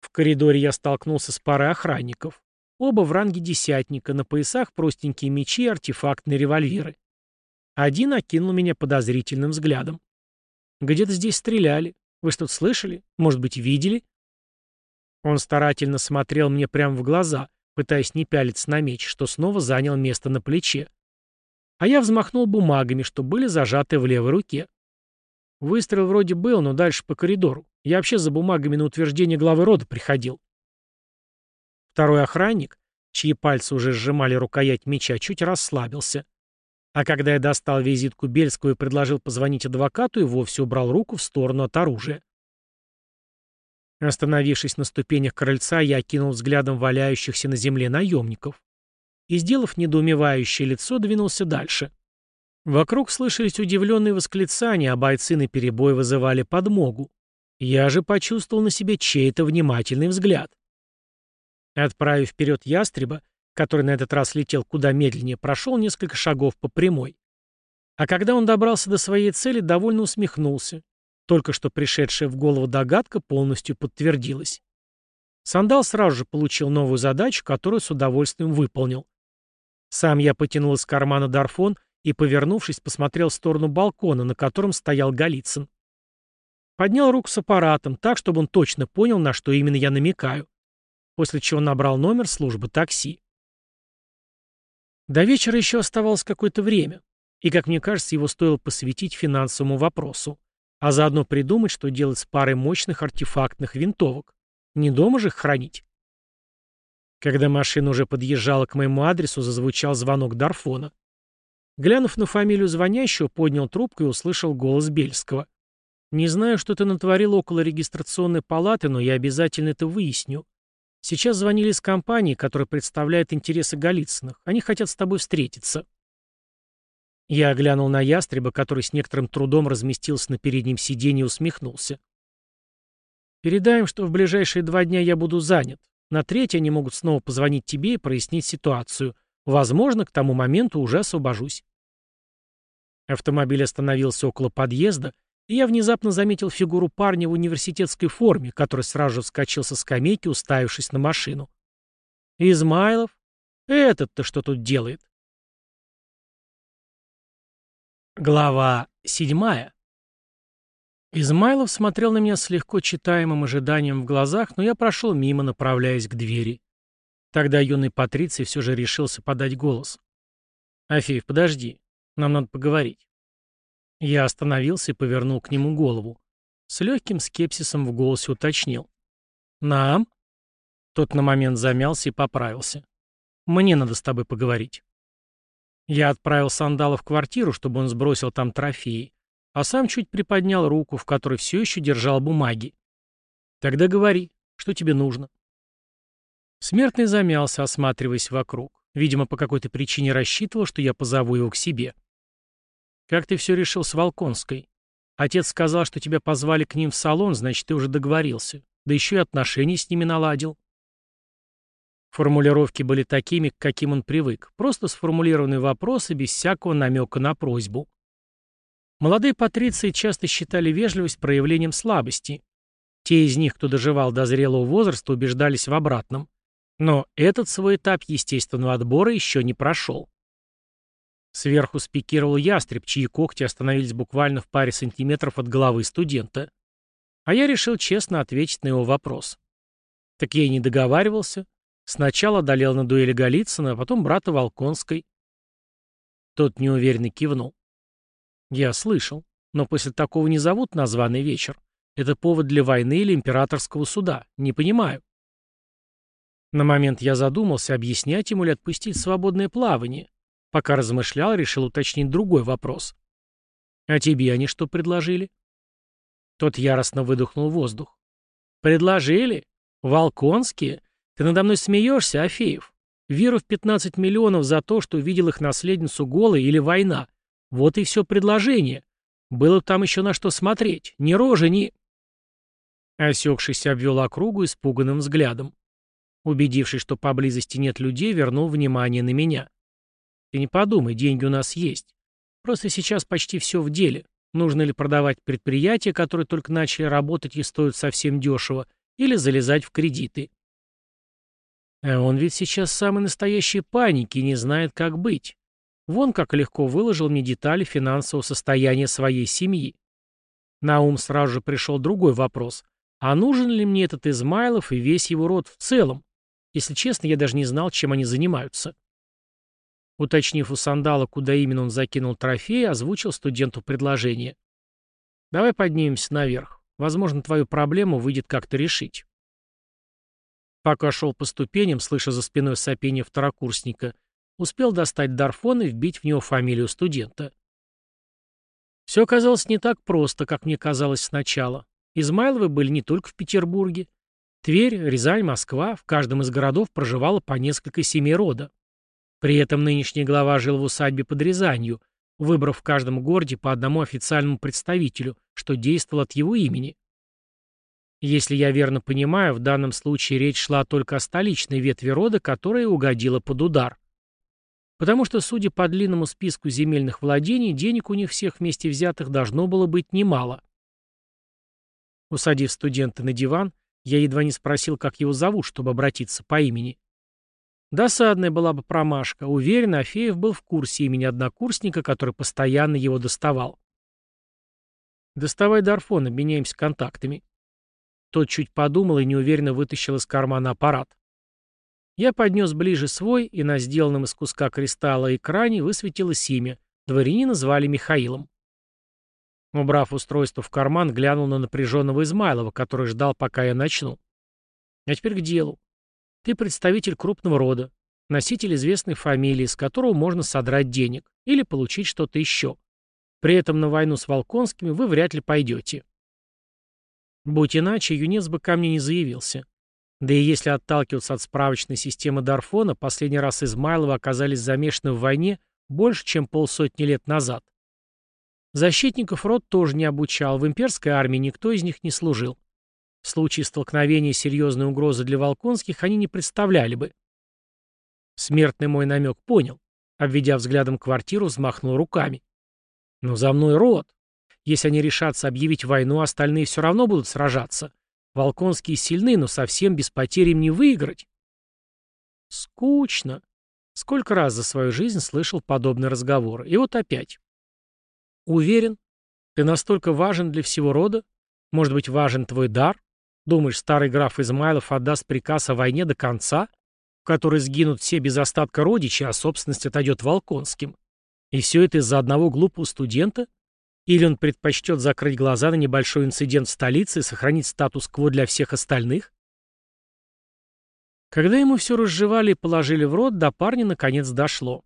В коридоре я столкнулся с парой охранников. Оба в ранге десятника, на поясах простенькие мечи и артефактные револьверы. Один окинул меня подозрительным взглядом. «Где-то здесь стреляли. Вы что-то слышали? Может быть, видели?» Он старательно смотрел мне прямо в глаза, пытаясь не пялиться на меч, что снова занял место на плече. А я взмахнул бумагами, что были зажаты в левой руке. Выстрел вроде был, но дальше по коридору. Я вообще за бумагами на утверждение главы рода приходил. Второй охранник, чьи пальцы уже сжимали рукоять меча, чуть расслабился. А когда я достал визитку Бельского и предложил позвонить адвокату, и вовсе убрал руку в сторону от оружия. Остановившись на ступенях крыльца, я окинул взглядом валяющихся на земле наемников. И, сделав недоумевающее лицо, двинулся дальше. Вокруг слышались удивленные восклицания, а бойцы на перебой вызывали подмогу. Я же почувствовал на себе чей-то внимательный взгляд. Отправив вперед ястреба, который на этот раз летел куда медленнее, прошел несколько шагов по прямой. А когда он добрался до своей цели, довольно усмехнулся. Только что пришедшая в голову догадка полностью подтвердилась. Сандал сразу же получил новую задачу, которую с удовольствием выполнил. Сам я потянул из кармана Дарфон и, повернувшись, посмотрел в сторону балкона, на котором стоял Голицын. Поднял руку с аппаратом, так, чтобы он точно понял, на что именно я намекаю. После чего набрал номер службы такси. До вечера еще оставалось какое-то время, и, как мне кажется, его стоило посвятить финансовому вопросу а заодно придумать, что делать с парой мощных артефактных винтовок. Не дома же их хранить. Когда машина уже подъезжала к моему адресу, зазвучал звонок Дарфона. Глянув на фамилию звонящего, поднял трубку и услышал голос Бельского. «Не знаю, что ты натворил около регистрационной палаты, но я обязательно это выясню. Сейчас звонили из компании, которая представляет интересы Голицыных. Они хотят с тобой встретиться». Я оглянул на ястреба, который с некоторым трудом разместился на переднем сиденье и усмехнулся. «Передай им, что в ближайшие два дня я буду занят. На третий они могут снова позвонить тебе и прояснить ситуацию. Возможно, к тому моменту уже освобожусь». Автомобиль остановился около подъезда, и я внезапно заметил фигуру парня в университетской форме, который сразу же вскочил со скамейки, уставившись на машину. «Измайлов? Этот-то что тут делает?» Глава седьмая. Измайлов смотрел на меня с легко читаемым ожиданием в глазах, но я прошел мимо, направляясь к двери. Тогда юный Патриций все же решился подать голос. «Афеев, подожди. Нам надо поговорить». Я остановился и повернул к нему голову. С легким скепсисом в голосе уточнил. «Нам?» Тот на момент замялся и поправился. «Мне надо с тобой поговорить». Я отправил Сандала в квартиру, чтобы он сбросил там трофеи, а сам чуть приподнял руку, в которой все еще держал бумаги. «Тогда говори, что тебе нужно?» Смертный замялся, осматриваясь вокруг. Видимо, по какой-то причине рассчитывал, что я позову его к себе. «Как ты все решил с Волконской? Отец сказал, что тебя позвали к ним в салон, значит, ты уже договорился. Да еще и отношения с ними наладил». Формулировки были такими, к каким он привык, просто сформулированные вопросы без всякого намека на просьбу. Молодые патриции часто считали вежливость проявлением слабости. Те из них, кто доживал до зрелого возраста, убеждались в обратном. Но этот свой этап естественного отбора еще не прошел. Сверху спикировал ястреб, чьи когти остановились буквально в паре сантиметров от головы студента. А я решил честно ответить на его вопрос. Так я и не договаривался. Сначала одолел на дуэли Голицына, а потом брата Волконской. Тот неуверенно кивнул. Я слышал, но после такого не зовут на званый вечер. Это повод для войны или императорского суда. Не понимаю. На момент я задумался, объяснять ему или отпустить свободное плавание. Пока размышлял, решил уточнить другой вопрос. «А тебе они что предложили?» Тот яростно выдохнул воздух. «Предложили? Волконские? Ты надо мной смеешься, Афеев? Веру в 15 миллионов за то, что увидел их наследницу голой или война. Вот и все предложение. Было там еще на что смотреть. Ни рожи, ни... Осекшись, обвел округу испуганным взглядом. Убедившись, что поблизости нет людей, вернул внимание на меня. Ты не подумай, деньги у нас есть. Просто сейчас почти все в деле. Нужно ли продавать предприятия, которые только начали работать и стоят совсем дешево, или залезать в кредиты. А он ведь сейчас в самой настоящей панике и не знает, как быть. Вон как легко выложил мне детали финансового состояния своей семьи. На ум сразу же пришел другой вопрос. А нужен ли мне этот Измайлов и весь его род в целом? Если честно, я даже не знал, чем они занимаются. Уточнив у Сандала, куда именно он закинул трофей, озвучил студенту предложение. «Давай поднимемся наверх. Возможно, твою проблему выйдет как-то решить». Пока шел по ступеням, слыша за спиной сопение второкурсника, успел достать дарфон и вбить в него фамилию студента. Все оказалось не так просто, как мне казалось сначала. Измайловы были не только в Петербурге. Тверь, Рязань, Москва, в каждом из городов проживало по несколько семей рода. При этом нынешний глава жил в усадьбе под Рязанью, выбрав в каждом городе по одному официальному представителю, что действовало от его имени. Если я верно понимаю, в данном случае речь шла только о столичной ветви рода, которая угодила под удар. Потому что, судя по длинному списку земельных владений, денег у них всех вместе взятых должно было быть немало. Усадив студента на диван, я едва не спросил, как его зовут, чтобы обратиться по имени. Досадная была бы промашка. Уверен, Афеев был в курсе имени однокурсника, который постоянно его доставал. «Доставай Дарфон, обменяемся контактами». Тот чуть подумал и неуверенно вытащил из кармана аппарат. Я поднес ближе свой, и на сделанном из куска кристалла экране высветилось имя. Дворянина звали Михаилом. Убрав устройство в карман, глянул на напряженного Измайлова, который ждал, пока я начну. А теперь к делу. Ты представитель крупного рода, носитель известной фамилии, с которого можно содрать денег или получить что-то еще. При этом на войну с Волконскими вы вряд ли пойдете. Будь иначе, юнец бы ко мне не заявился. Да и если отталкиваться от справочной системы Дарфона, последний раз Измайловы оказались замешаны в войне больше, чем полсотни лет назад. Защитников род тоже не обучал, в имперской армии никто из них не служил. В случае столкновения серьезной угрозы для Волконских они не представляли бы. Смертный мой намек понял. Обведя взглядом квартиру, взмахнул руками. «Но за мной род. Если они решатся объявить войну, остальные все равно будут сражаться. Волконские сильны, но совсем без потерь им не выиграть». Скучно. Сколько раз за свою жизнь слышал подобные разговоры. И вот опять. Уверен, ты настолько важен для всего рода? Может быть, важен твой дар? Думаешь, старый граф Измайлов отдаст приказ о войне до конца, в которой сгинут все без остатка родичи, а собственность отойдет Волконским? И все это из-за одного глупого студента? Или он предпочтет закрыть глаза на небольшой инцидент в столице и сохранить статус-кво для всех остальных? Когда ему все разжевали и положили в рот, до парня наконец дошло.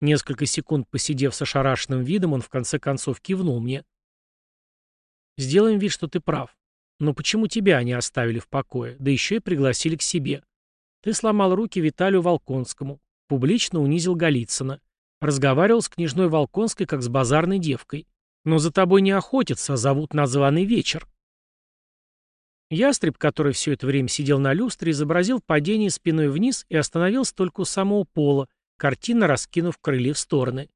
Несколько секунд посидев с ошарашенным видом, он в конце концов кивнул мне. «Сделаем вид, что ты прав. Но почему тебя не оставили в покое, да еще и пригласили к себе? Ты сломал руки Виталию Волконскому, публично унизил Голицына, разговаривал с княжной Волконской, как с базарной девкой. Но за тобой не охотятся, а зовут на званый вечер». Ястреб, который все это время сидел на люстре, изобразил падение спиной вниз и остановился только у самого пола, картинно раскинув крылья в стороны.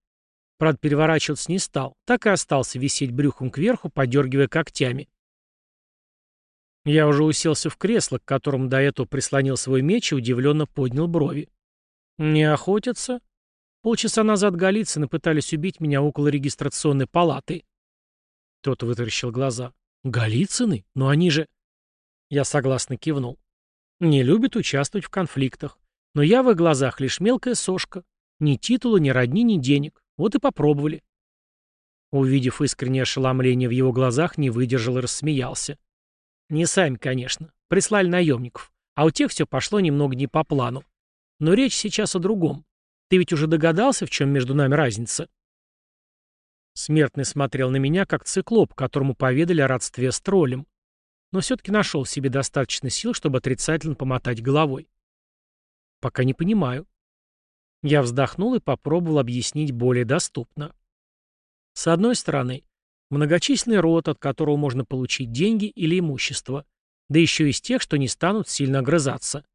Правда, переворачиваться не стал, так и остался висеть брюхом кверху, подергивая когтями. Я уже уселся в кресло, к которому до этого прислонил свой меч и удивленно поднял брови. «Не охотятся?» Полчаса назад Голицыны пытались убить меня около регистрационной палаты. Тот вытаращил глаза. «Голицыны? Но они же...» Я согласно кивнул. «Не любят участвовать в конфликтах. Но я в их глазах лишь мелкая сошка. Ни титула, ни родни, ни денег. Вот и попробовали. Увидев искреннее ошеломление в его глазах, не выдержал и рассмеялся. Не сами, конечно. Прислали наемников. А у тех все пошло немного не по плану. Но речь сейчас о другом. Ты ведь уже догадался, в чем между нами разница? Смертный смотрел на меня, как циклоп, которому поведали о родстве с троллем. Но все-таки нашел в себе достаточно сил, чтобы отрицательно помотать головой. Пока не понимаю. Я вздохнул и попробовал объяснить более доступно. С одной стороны, многочисленный род, от которого можно получить деньги или имущество, да еще из тех, что не станут сильно огрызаться.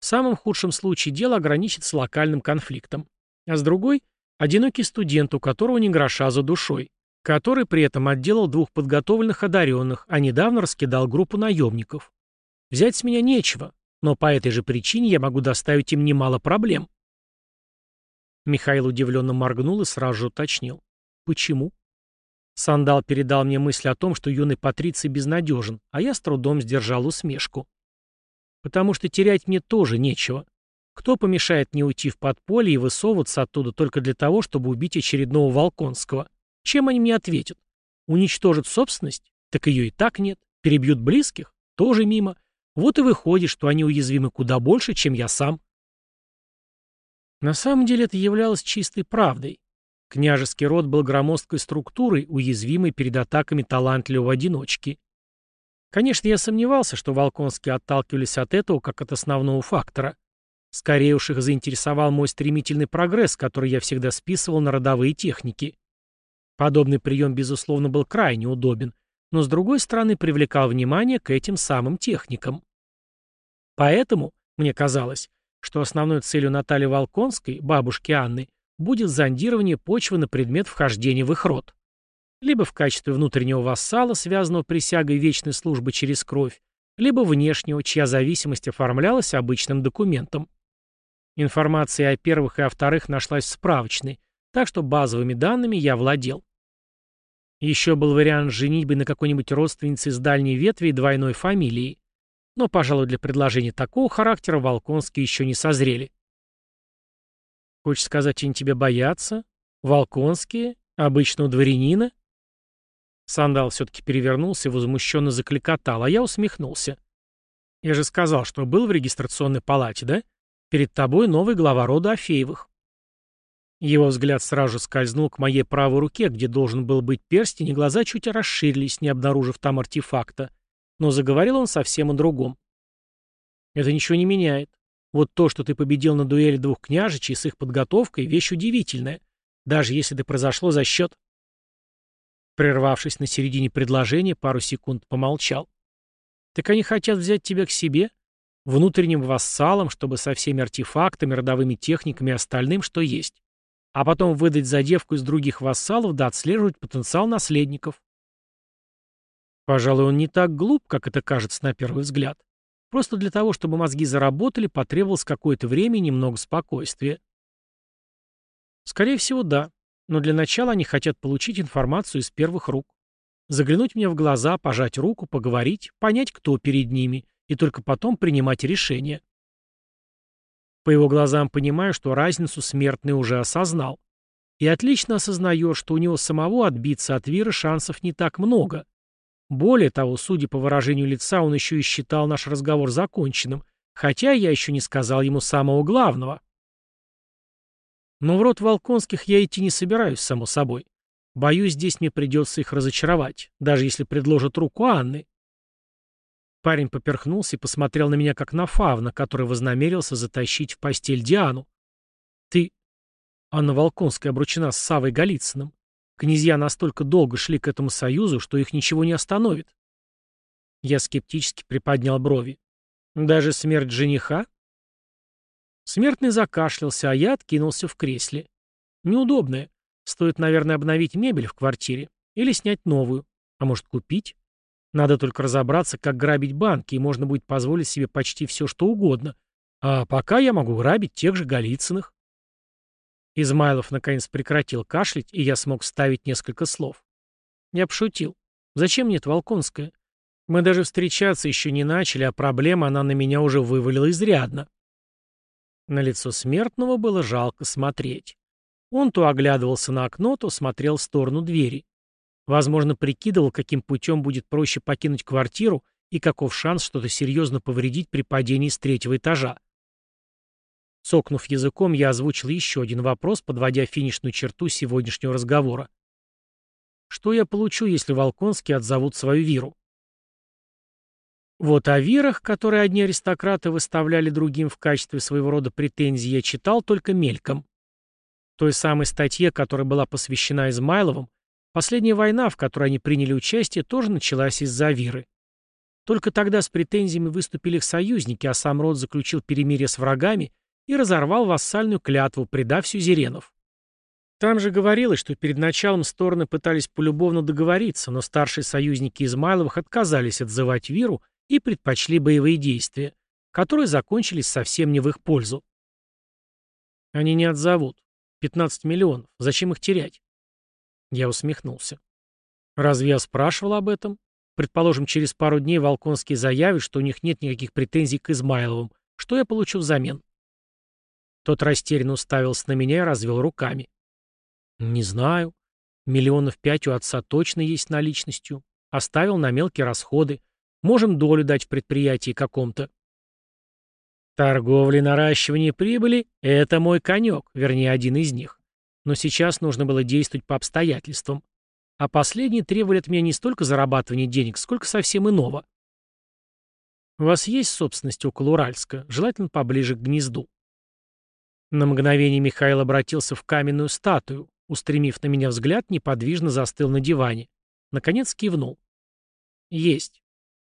В самом худшем случае дело ограничится локальным конфликтом. А с другой – одинокий студент, у которого не гроша за душой, который при этом отделал двух подготовленных одаренных, а недавно раскидал группу наемников. Взять с меня нечего, но по этой же причине я могу доставить им немало проблем. Михаил удивленно моргнул и сразу же уточнил. Почему? Сандал передал мне мысль о том, что юный Патриций безнадежен, а я с трудом сдержал усмешку. Потому что терять мне тоже нечего. Кто помешает мне уйти в подполье и высовываться оттуда только для того, чтобы убить очередного Волконского? Чем они мне ответят? Уничтожат собственность? Так ее и так нет. Перебьют близких? Тоже мимо. Вот и выходит, что они уязвимы куда больше, чем я сам. На самом деле это являлось чистой правдой. Княжеский род был громоздкой структурой, уязвимой перед атаками талантливого одиночки. Конечно, я сомневался, что Волконские отталкивались от этого как от основного фактора. Скорее уж их заинтересовал мой стремительный прогресс, который я всегда списывал на родовые техники. Подобный прием, безусловно, был крайне удобен, но, с другой стороны, привлекал внимание к этим самым техникам. Поэтому, мне казалось, что основной целью Натальи Волконской, бабушки Анны, будет зондирование почвы на предмет вхождения в их род. Либо в качестве внутреннего вассала, связанного присягой вечной службы через кровь, либо внешнего, чья зависимость оформлялась обычным документом. Информация о первых и о вторых нашлась в справочной, так что базовыми данными я владел. Еще был вариант женитьбы на какой-нибудь родственнице из дальней ветви и двойной фамилии. Но, пожалуй, для предложения такого характера Волконские еще не созрели. Хочешь сказать, они тебя боятся? Волконские? Обычного дворянина? Сандал все-таки перевернулся и возмущенно закликотал, а я усмехнулся. Я же сказал, что был в регистрационной палате, да? Перед тобой новый глава рода Афеевых. Его взгляд сразу скользнул к моей правой руке, где должен был быть перстень, и глаза чуть расширились, не обнаружив там артефакта. Но заговорил он совсем о другом. Это ничего не меняет. Вот то, что ты победил на дуэли двух княжичей с их подготовкой, вещь удивительная, даже если это произошло за счет... Прервавшись на середине предложения, пару секунд помолчал. Так они хотят взять тебя к себе? Внутренним вассалом, чтобы со всеми артефактами, родовыми техниками и остальным, что есть. А потом выдать за девку из других вассалов да отслеживать потенциал наследников. Пожалуй, он не так глуп, как это кажется на первый взгляд. Просто для того, чтобы мозги заработали, потребовалось какое-то время и немного спокойствия. Скорее всего, да. Но для начала они хотят получить информацию из первых рук. Заглянуть мне в глаза, пожать руку, поговорить, понять, кто перед ними, и только потом принимать решение. По его глазам понимаю, что разницу смертный уже осознал. И отлично осознает, что у него самого отбиться от Виры шансов не так много. Более того, судя по выражению лица, он еще и считал наш разговор законченным, хотя я еще не сказал ему самого главного. Но в рот Волконских я идти не собираюсь, само собой. Боюсь, здесь мне придется их разочаровать, даже если предложат руку Анны. Парень поперхнулся и посмотрел на меня, как на фавна, который вознамерился затащить в постель Диану. «Ты...» Анна Волконская обручена с Савой Голицыным. Князья настолько долго шли к этому союзу, что их ничего не остановит. Я скептически приподнял брови. Даже смерть жениха? Смертный закашлялся, а я откинулся в кресле. Неудобное. Стоит, наверное, обновить мебель в квартире. Или снять новую. А может, купить? Надо только разобраться, как грабить банки, и можно будет позволить себе почти все, что угодно. А пока я могу грабить тех же Голицыных. Измайлов наконец прекратил кашлять, и я смог ставить несколько слов. Я пошутил. Зачем мне это Волконская? Мы даже встречаться еще не начали, а проблема она на меня уже вывалила изрядно. На лицо смертного было жалко смотреть. Он то оглядывался на окно, то смотрел в сторону двери. Возможно, прикидывал, каким путем будет проще покинуть квартиру и каков шанс что-то серьезно повредить при падении с третьего этажа. Сокнув языком, я озвучил еще один вопрос, подводя финишную черту сегодняшнего разговора. Что я получу, если Волконские отзовут свою Виру? Вот о Вирах, которые одни аристократы выставляли другим в качестве своего рода претензий, я читал только мельком. Той самой статье, которая была посвящена Измайловым, последняя война, в которой они приняли участие, тоже началась из-за Виры. Только тогда с претензиями выступили их союзники, а сам род заключил перемирие с врагами и разорвал вассальную клятву, предав сюзеренов. Там же говорилось, что перед началом стороны пытались полюбовно договориться, но старшие союзники Измайловых отказались отзывать Виру и предпочли боевые действия, которые закончились совсем не в их пользу. Они не отзовут. 15 миллионов. Зачем их терять? Я усмехнулся. Разве я спрашивал об этом? Предположим, через пару дней Волконский заявит, что у них нет никаких претензий к Измайловым. Что я получу взамен? Тот растерянно уставился на меня и развел руками. Не знаю. Миллионов пять у отца точно есть наличностью. Оставил на мелкие расходы. Можем долю дать в предприятии каком-то. Торговля и наращивание прибыли — это мой конек, вернее, один из них. Но сейчас нужно было действовать по обстоятельствам. А последние требовали от меня не столько зарабатывания денег, сколько совсем иного. У вас есть собственность около Уральска, желательно поближе к гнезду. На мгновение Михаил обратился в каменную статую, устремив на меня взгляд, неподвижно застыл на диване. Наконец кивнул. Есть.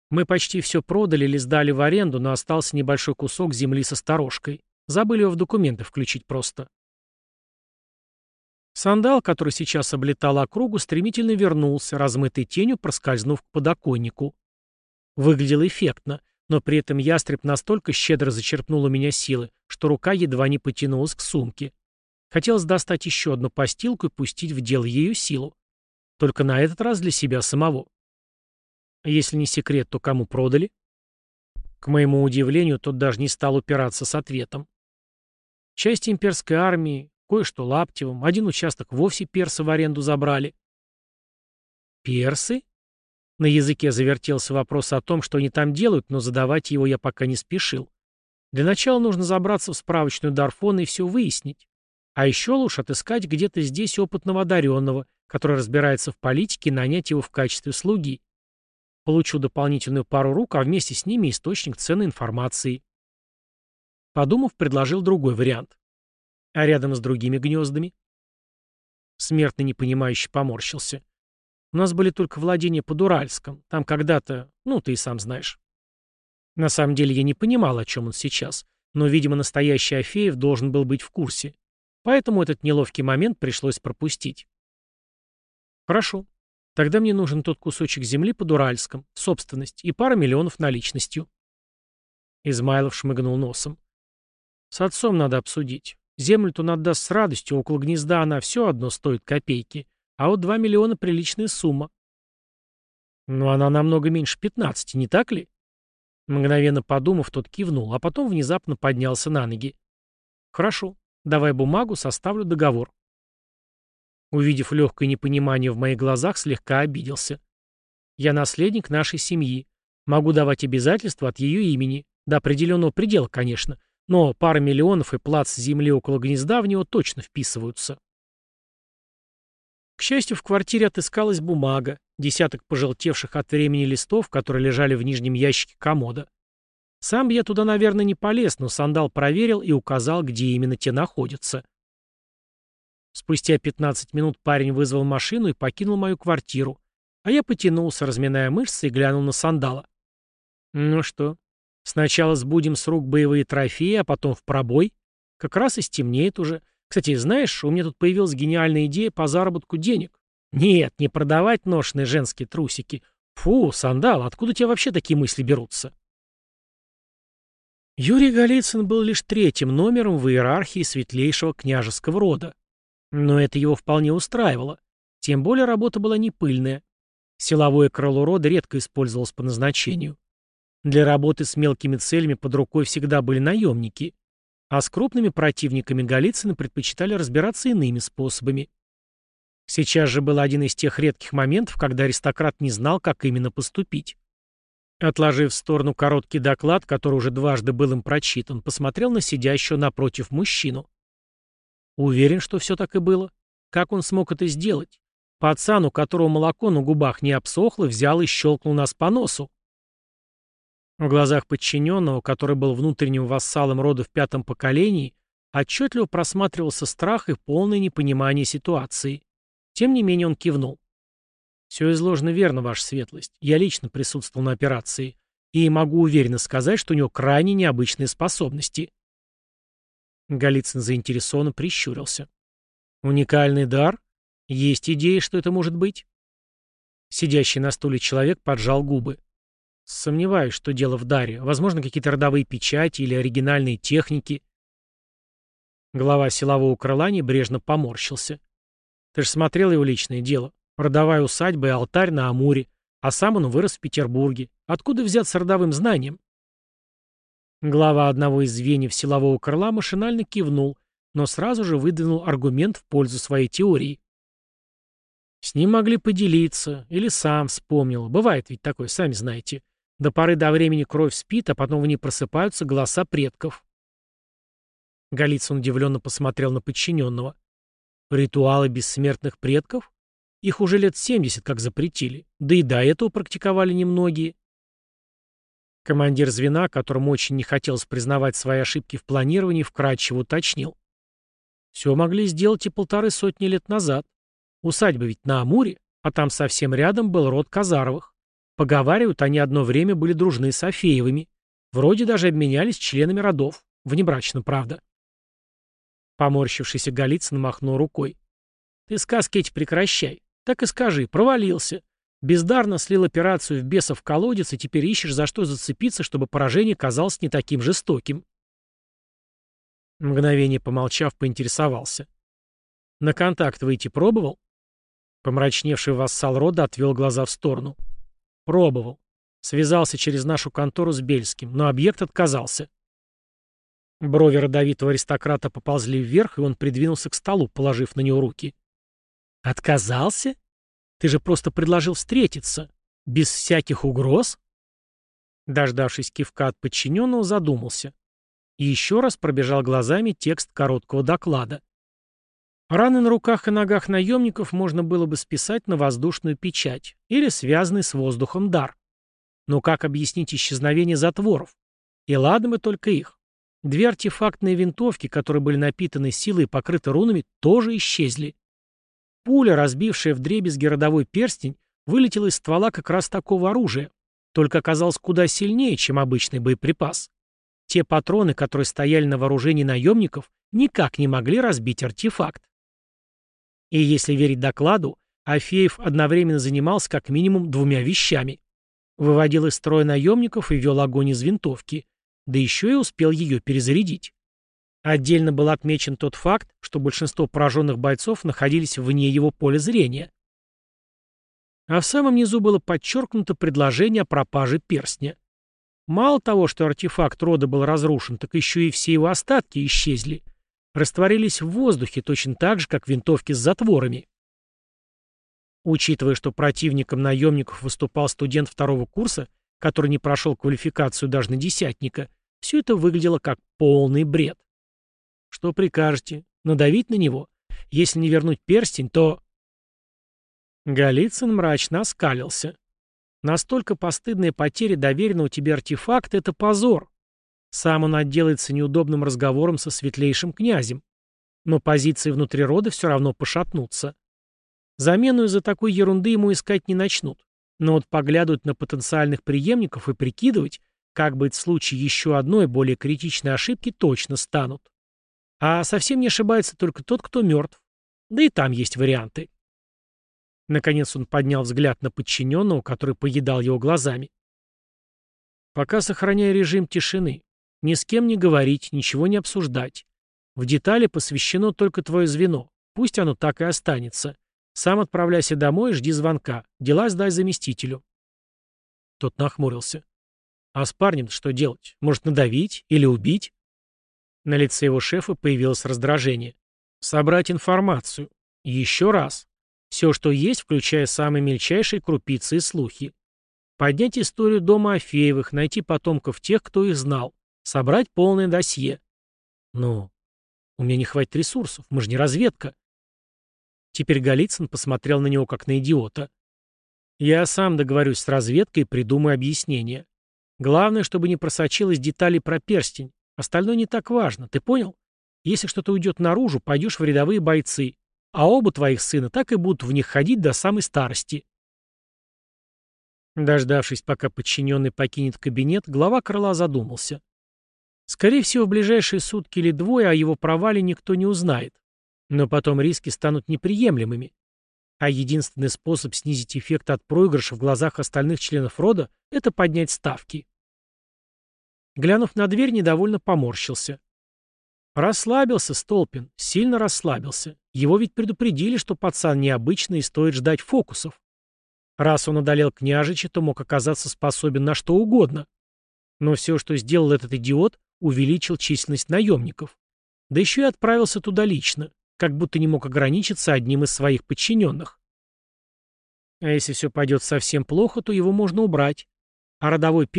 Мы почти все продали или сдали в аренду, но остался небольшой кусок земли со сторожкой. Забыли его в документы включить просто. Сандал, который сейчас облетал округу, стремительно вернулся, размытой тенью проскользнув к подоконнику. Выглядел эффектно, но при этом ястреб настолько щедро зачерпнул у меня силы, что рука едва не потянулась к сумке. Хотелось достать еще одну постилку и пустить в дело ее силу. Только на этот раз для себя самого. Если не секрет, то кому продали? К моему удивлению, тот даже не стал упираться с ответом. Часть имперской армии, кое-что Лаптевым, один участок вовсе персы в аренду забрали. Персы? На языке завертелся вопрос о том, что они там делают, но задавать его я пока не спешил. Для начала нужно забраться в справочную Дарфона и все выяснить. А еще лучше отыскать где-то здесь опытного одаренного, который разбирается в политике, и нанять его в качестве слуги. Получу дополнительную пару рук, а вместе с ними источник ценной информации. Подумав, предложил другой вариант. А рядом с другими гнездами? Смертный непонимающе поморщился. У нас были только владения под Уральском. Там когда-то, ну, ты и сам знаешь. На самом деле я не понимал, о чем он сейчас. Но, видимо, настоящий Афеев должен был быть в курсе. Поэтому этот неловкий момент пришлось пропустить. Хорошо. Тогда мне нужен тот кусочек земли под Уральском, собственность и пара миллионов наличностью. Измайлов шмыгнул носом. С отцом надо обсудить. Землю-то он отдаст с радостью, около гнезда она все одно стоит копейки. А вот 2 миллиона — приличная сумма. Но она намного меньше 15, не так ли? Мгновенно подумав, тот кивнул, а потом внезапно поднялся на ноги. Хорошо, давай бумагу, составлю договор. Увидев легкое непонимание в моих глазах, слегка обиделся. Я наследник нашей семьи. Могу давать обязательства от ее имени. До определенного предела, конечно. Но пара миллионов и плац земли около гнезда в него точно вписываются. К счастью, в квартире отыскалась бумага, десяток пожелтевших от времени листов, которые лежали в нижнем ящике комода. Сам я туда, наверное, не полез, но сандал проверил и указал, где именно те находятся. Спустя 15 минут парень вызвал машину и покинул мою квартиру, а я потянулся, разминая мышцы, и глянул на сандала. Ну что, Сначала сбудем с рук боевые трофеи, а потом в пробой. Как раз и стемнеет уже. Кстати, знаешь, у меня тут появилась гениальная идея по заработку денег. Нет, не продавать ношеные женские трусики. Фу, сандал, откуда у тебя вообще такие мысли берутся? Юрий Голицын был лишь третьим номером в иерархии светлейшего княжеского рода. Но это его вполне устраивало. Тем более работа была не пыльная. Силовое крыло рода редко использовалось по назначению. Для работы с мелкими целями под рукой всегда были наемники, а с крупными противниками Голицына предпочитали разбираться иными способами. Сейчас же был один из тех редких моментов, когда аристократ не знал, как именно поступить. Отложив в сторону короткий доклад, который уже дважды был им прочитан, посмотрел на сидящего напротив мужчину. Уверен, что все так и было. Как он смог это сделать? Пацан, у которого молоко на губах не обсохло, взял и щелкнул нас по носу. В глазах подчиненного, который был внутренним вассалом рода в пятом поколении, отчетливо просматривался страх и полное непонимание ситуации. Тем не менее он кивнул. «Все изложено верно, Ваша Светлость. Я лично присутствовал на операции и могу уверенно сказать, что у него крайне необычные способности». Голицын заинтересованно прищурился. «Уникальный дар? Есть идеи, что это может быть?» Сидящий на стуле человек поджал губы. Сомневаюсь, что дело в даре. Возможно, какие-то родовые печати или оригинальные техники. Глава силового крыла небрежно поморщился. Ты же смотрел его личное дело. Родовая усадьба и алтарь на Амуре, а сам он вырос в Петербурге. Откуда взяться родовым знанием? Глава одного из звеньев силового крыла машинально кивнул, но сразу же выдвинул аргумент в пользу своей теории. С ним могли поделиться, или сам вспомнил. Бывает ведь такое, сами знаете. До поры до времени кровь спит, а потом в ней просыпаются голоса предков. Голицын удивленно посмотрел на подчиненного. Ритуалы бессмертных предков? Их уже лет 70 как запретили. Да и до этого практиковали немногие. Командир звена, которому очень не хотелось признавать свои ошибки в планировании, вкратчиво уточнил. Все могли сделать и полторы сотни лет назад. Усадьба ведь на Амуре, а там совсем рядом был род Казаровых. Поговаривают, они одно время были дружны с Афеевыми. Вроде даже обменялись членами родов. Внебрачно, правда. Поморщившийся Голицын махнул рукой. «Ты сказки эти прекращай. Так и скажи, провалился. Бездарно слил операцию в бесов колодец и теперь ищешь за что зацепиться, чтобы поражение казалось не таким жестоким». Мгновение помолчав, поинтересовался. «На контакт выйти пробовал?» Помрачневший вассал рода отвел глаза в сторону. «Пробовал. Связался через нашу контору с Бельским, но объект отказался». Брови родовитого аристократа поползли вверх, и он придвинулся к столу, положив на него руки. «Отказался? Ты же просто предложил встретиться. Без всяких угроз?» Дождавшись кивка от подчиненного, задумался. И еще раз пробежал глазами текст короткого доклада. Раны на руках и ногах наемников можно было бы списать на воздушную печать или связанный с воздухом дар. Но как объяснить исчезновение затворов? И ладно бы только их. Две артефактные винтовки, которые были напитаны силой и покрыты рунами, тоже исчезли. Пуля, разбившая вдребезги родовой перстень, вылетела из ствола как раз такого оружия, только оказалась куда сильнее, чем обычный боеприпас. Те патроны, которые стояли на вооружении наемников, никак не могли разбить артефакт. И если верить докладу, Афеев одновременно занимался как минимум двумя вещами. Выводил из строя наемников и вел огонь из винтовки, да еще и успел ее перезарядить. Отдельно был отмечен тот факт, что большинство пораженных бойцов находились вне его поля зрения. А в самом низу было подчеркнуто предложение о пропаже перстня. Мало того, что артефакт рода был разрушен, так еще и все его остатки исчезли — растворились в воздухе точно так же, как винтовки с затворами. Учитывая, что противником наемников выступал студент второго курса, который не прошел квалификацию даже на десятника, все это выглядело как полный бред. Что прикажете? Надавить на него? Если не вернуть перстень, то... Голицын мрачно оскалился. Настолько постыдная потеря доверенного тебе артефакта — это позор. Сам он отделается неудобным разговором со светлейшим князем. Но позиции внутри рода все равно пошатнутся. Замену из-за такой ерунды ему искать не начнут. Но вот поглядывать на потенциальных преемников и прикидывать, как быть в случае еще одной более критичной ошибки, точно станут. А совсем не ошибается только тот, кто мертв. Да и там есть варианты. Наконец он поднял взгляд на подчиненного, который поедал его глазами. «Пока сохраняя режим тишины. Ни с кем не говорить, ничего не обсуждать. В детали посвящено только твое звено. Пусть оно так и останется. Сам отправляйся домой и жди звонка. Дела сдай заместителю. Тот нахмурился. А с парнем что делать? Может, надавить или убить? На лице его шефа появилось раздражение. Собрать информацию. Еще раз. Все, что есть, включая самые мельчайшие крупицы и слухи. Поднять историю дома Афеевых, найти потомков тех, кто их знал. Собрать полное досье. Но у меня не хватит ресурсов, мы же не разведка. Теперь Голицын посмотрел на него как на идиота. Я сам договорюсь с разведкой и придумаю объяснение. Главное, чтобы не просочилось детали про перстень. Остальное не так важно, ты понял? Если что-то уйдет наружу, пойдешь в рядовые бойцы. А оба твоих сына так и будут в них ходить до самой старости. Дождавшись, пока подчиненный покинет кабинет, глава крыла задумался. Скорее всего, в ближайшие сутки или двое о его провале никто не узнает. Но потом риски станут неприемлемыми. А единственный способ снизить эффект от проигрыша в глазах остальных членов рода – это поднять ставки. Глянув на дверь, недовольно поморщился. Расслабился Столпин, сильно расслабился. Его ведь предупредили, что пацан необычный и стоит ждать фокусов. Раз он одолел княжича, то мог оказаться способен на что угодно. Но все, что сделал этот идиот, увеличил численность наемников. Да еще и отправился туда лично, как будто не мог ограничиться одним из своих подчиненных. А если все пойдет совсем плохо, то его можно убрать. А родовой перс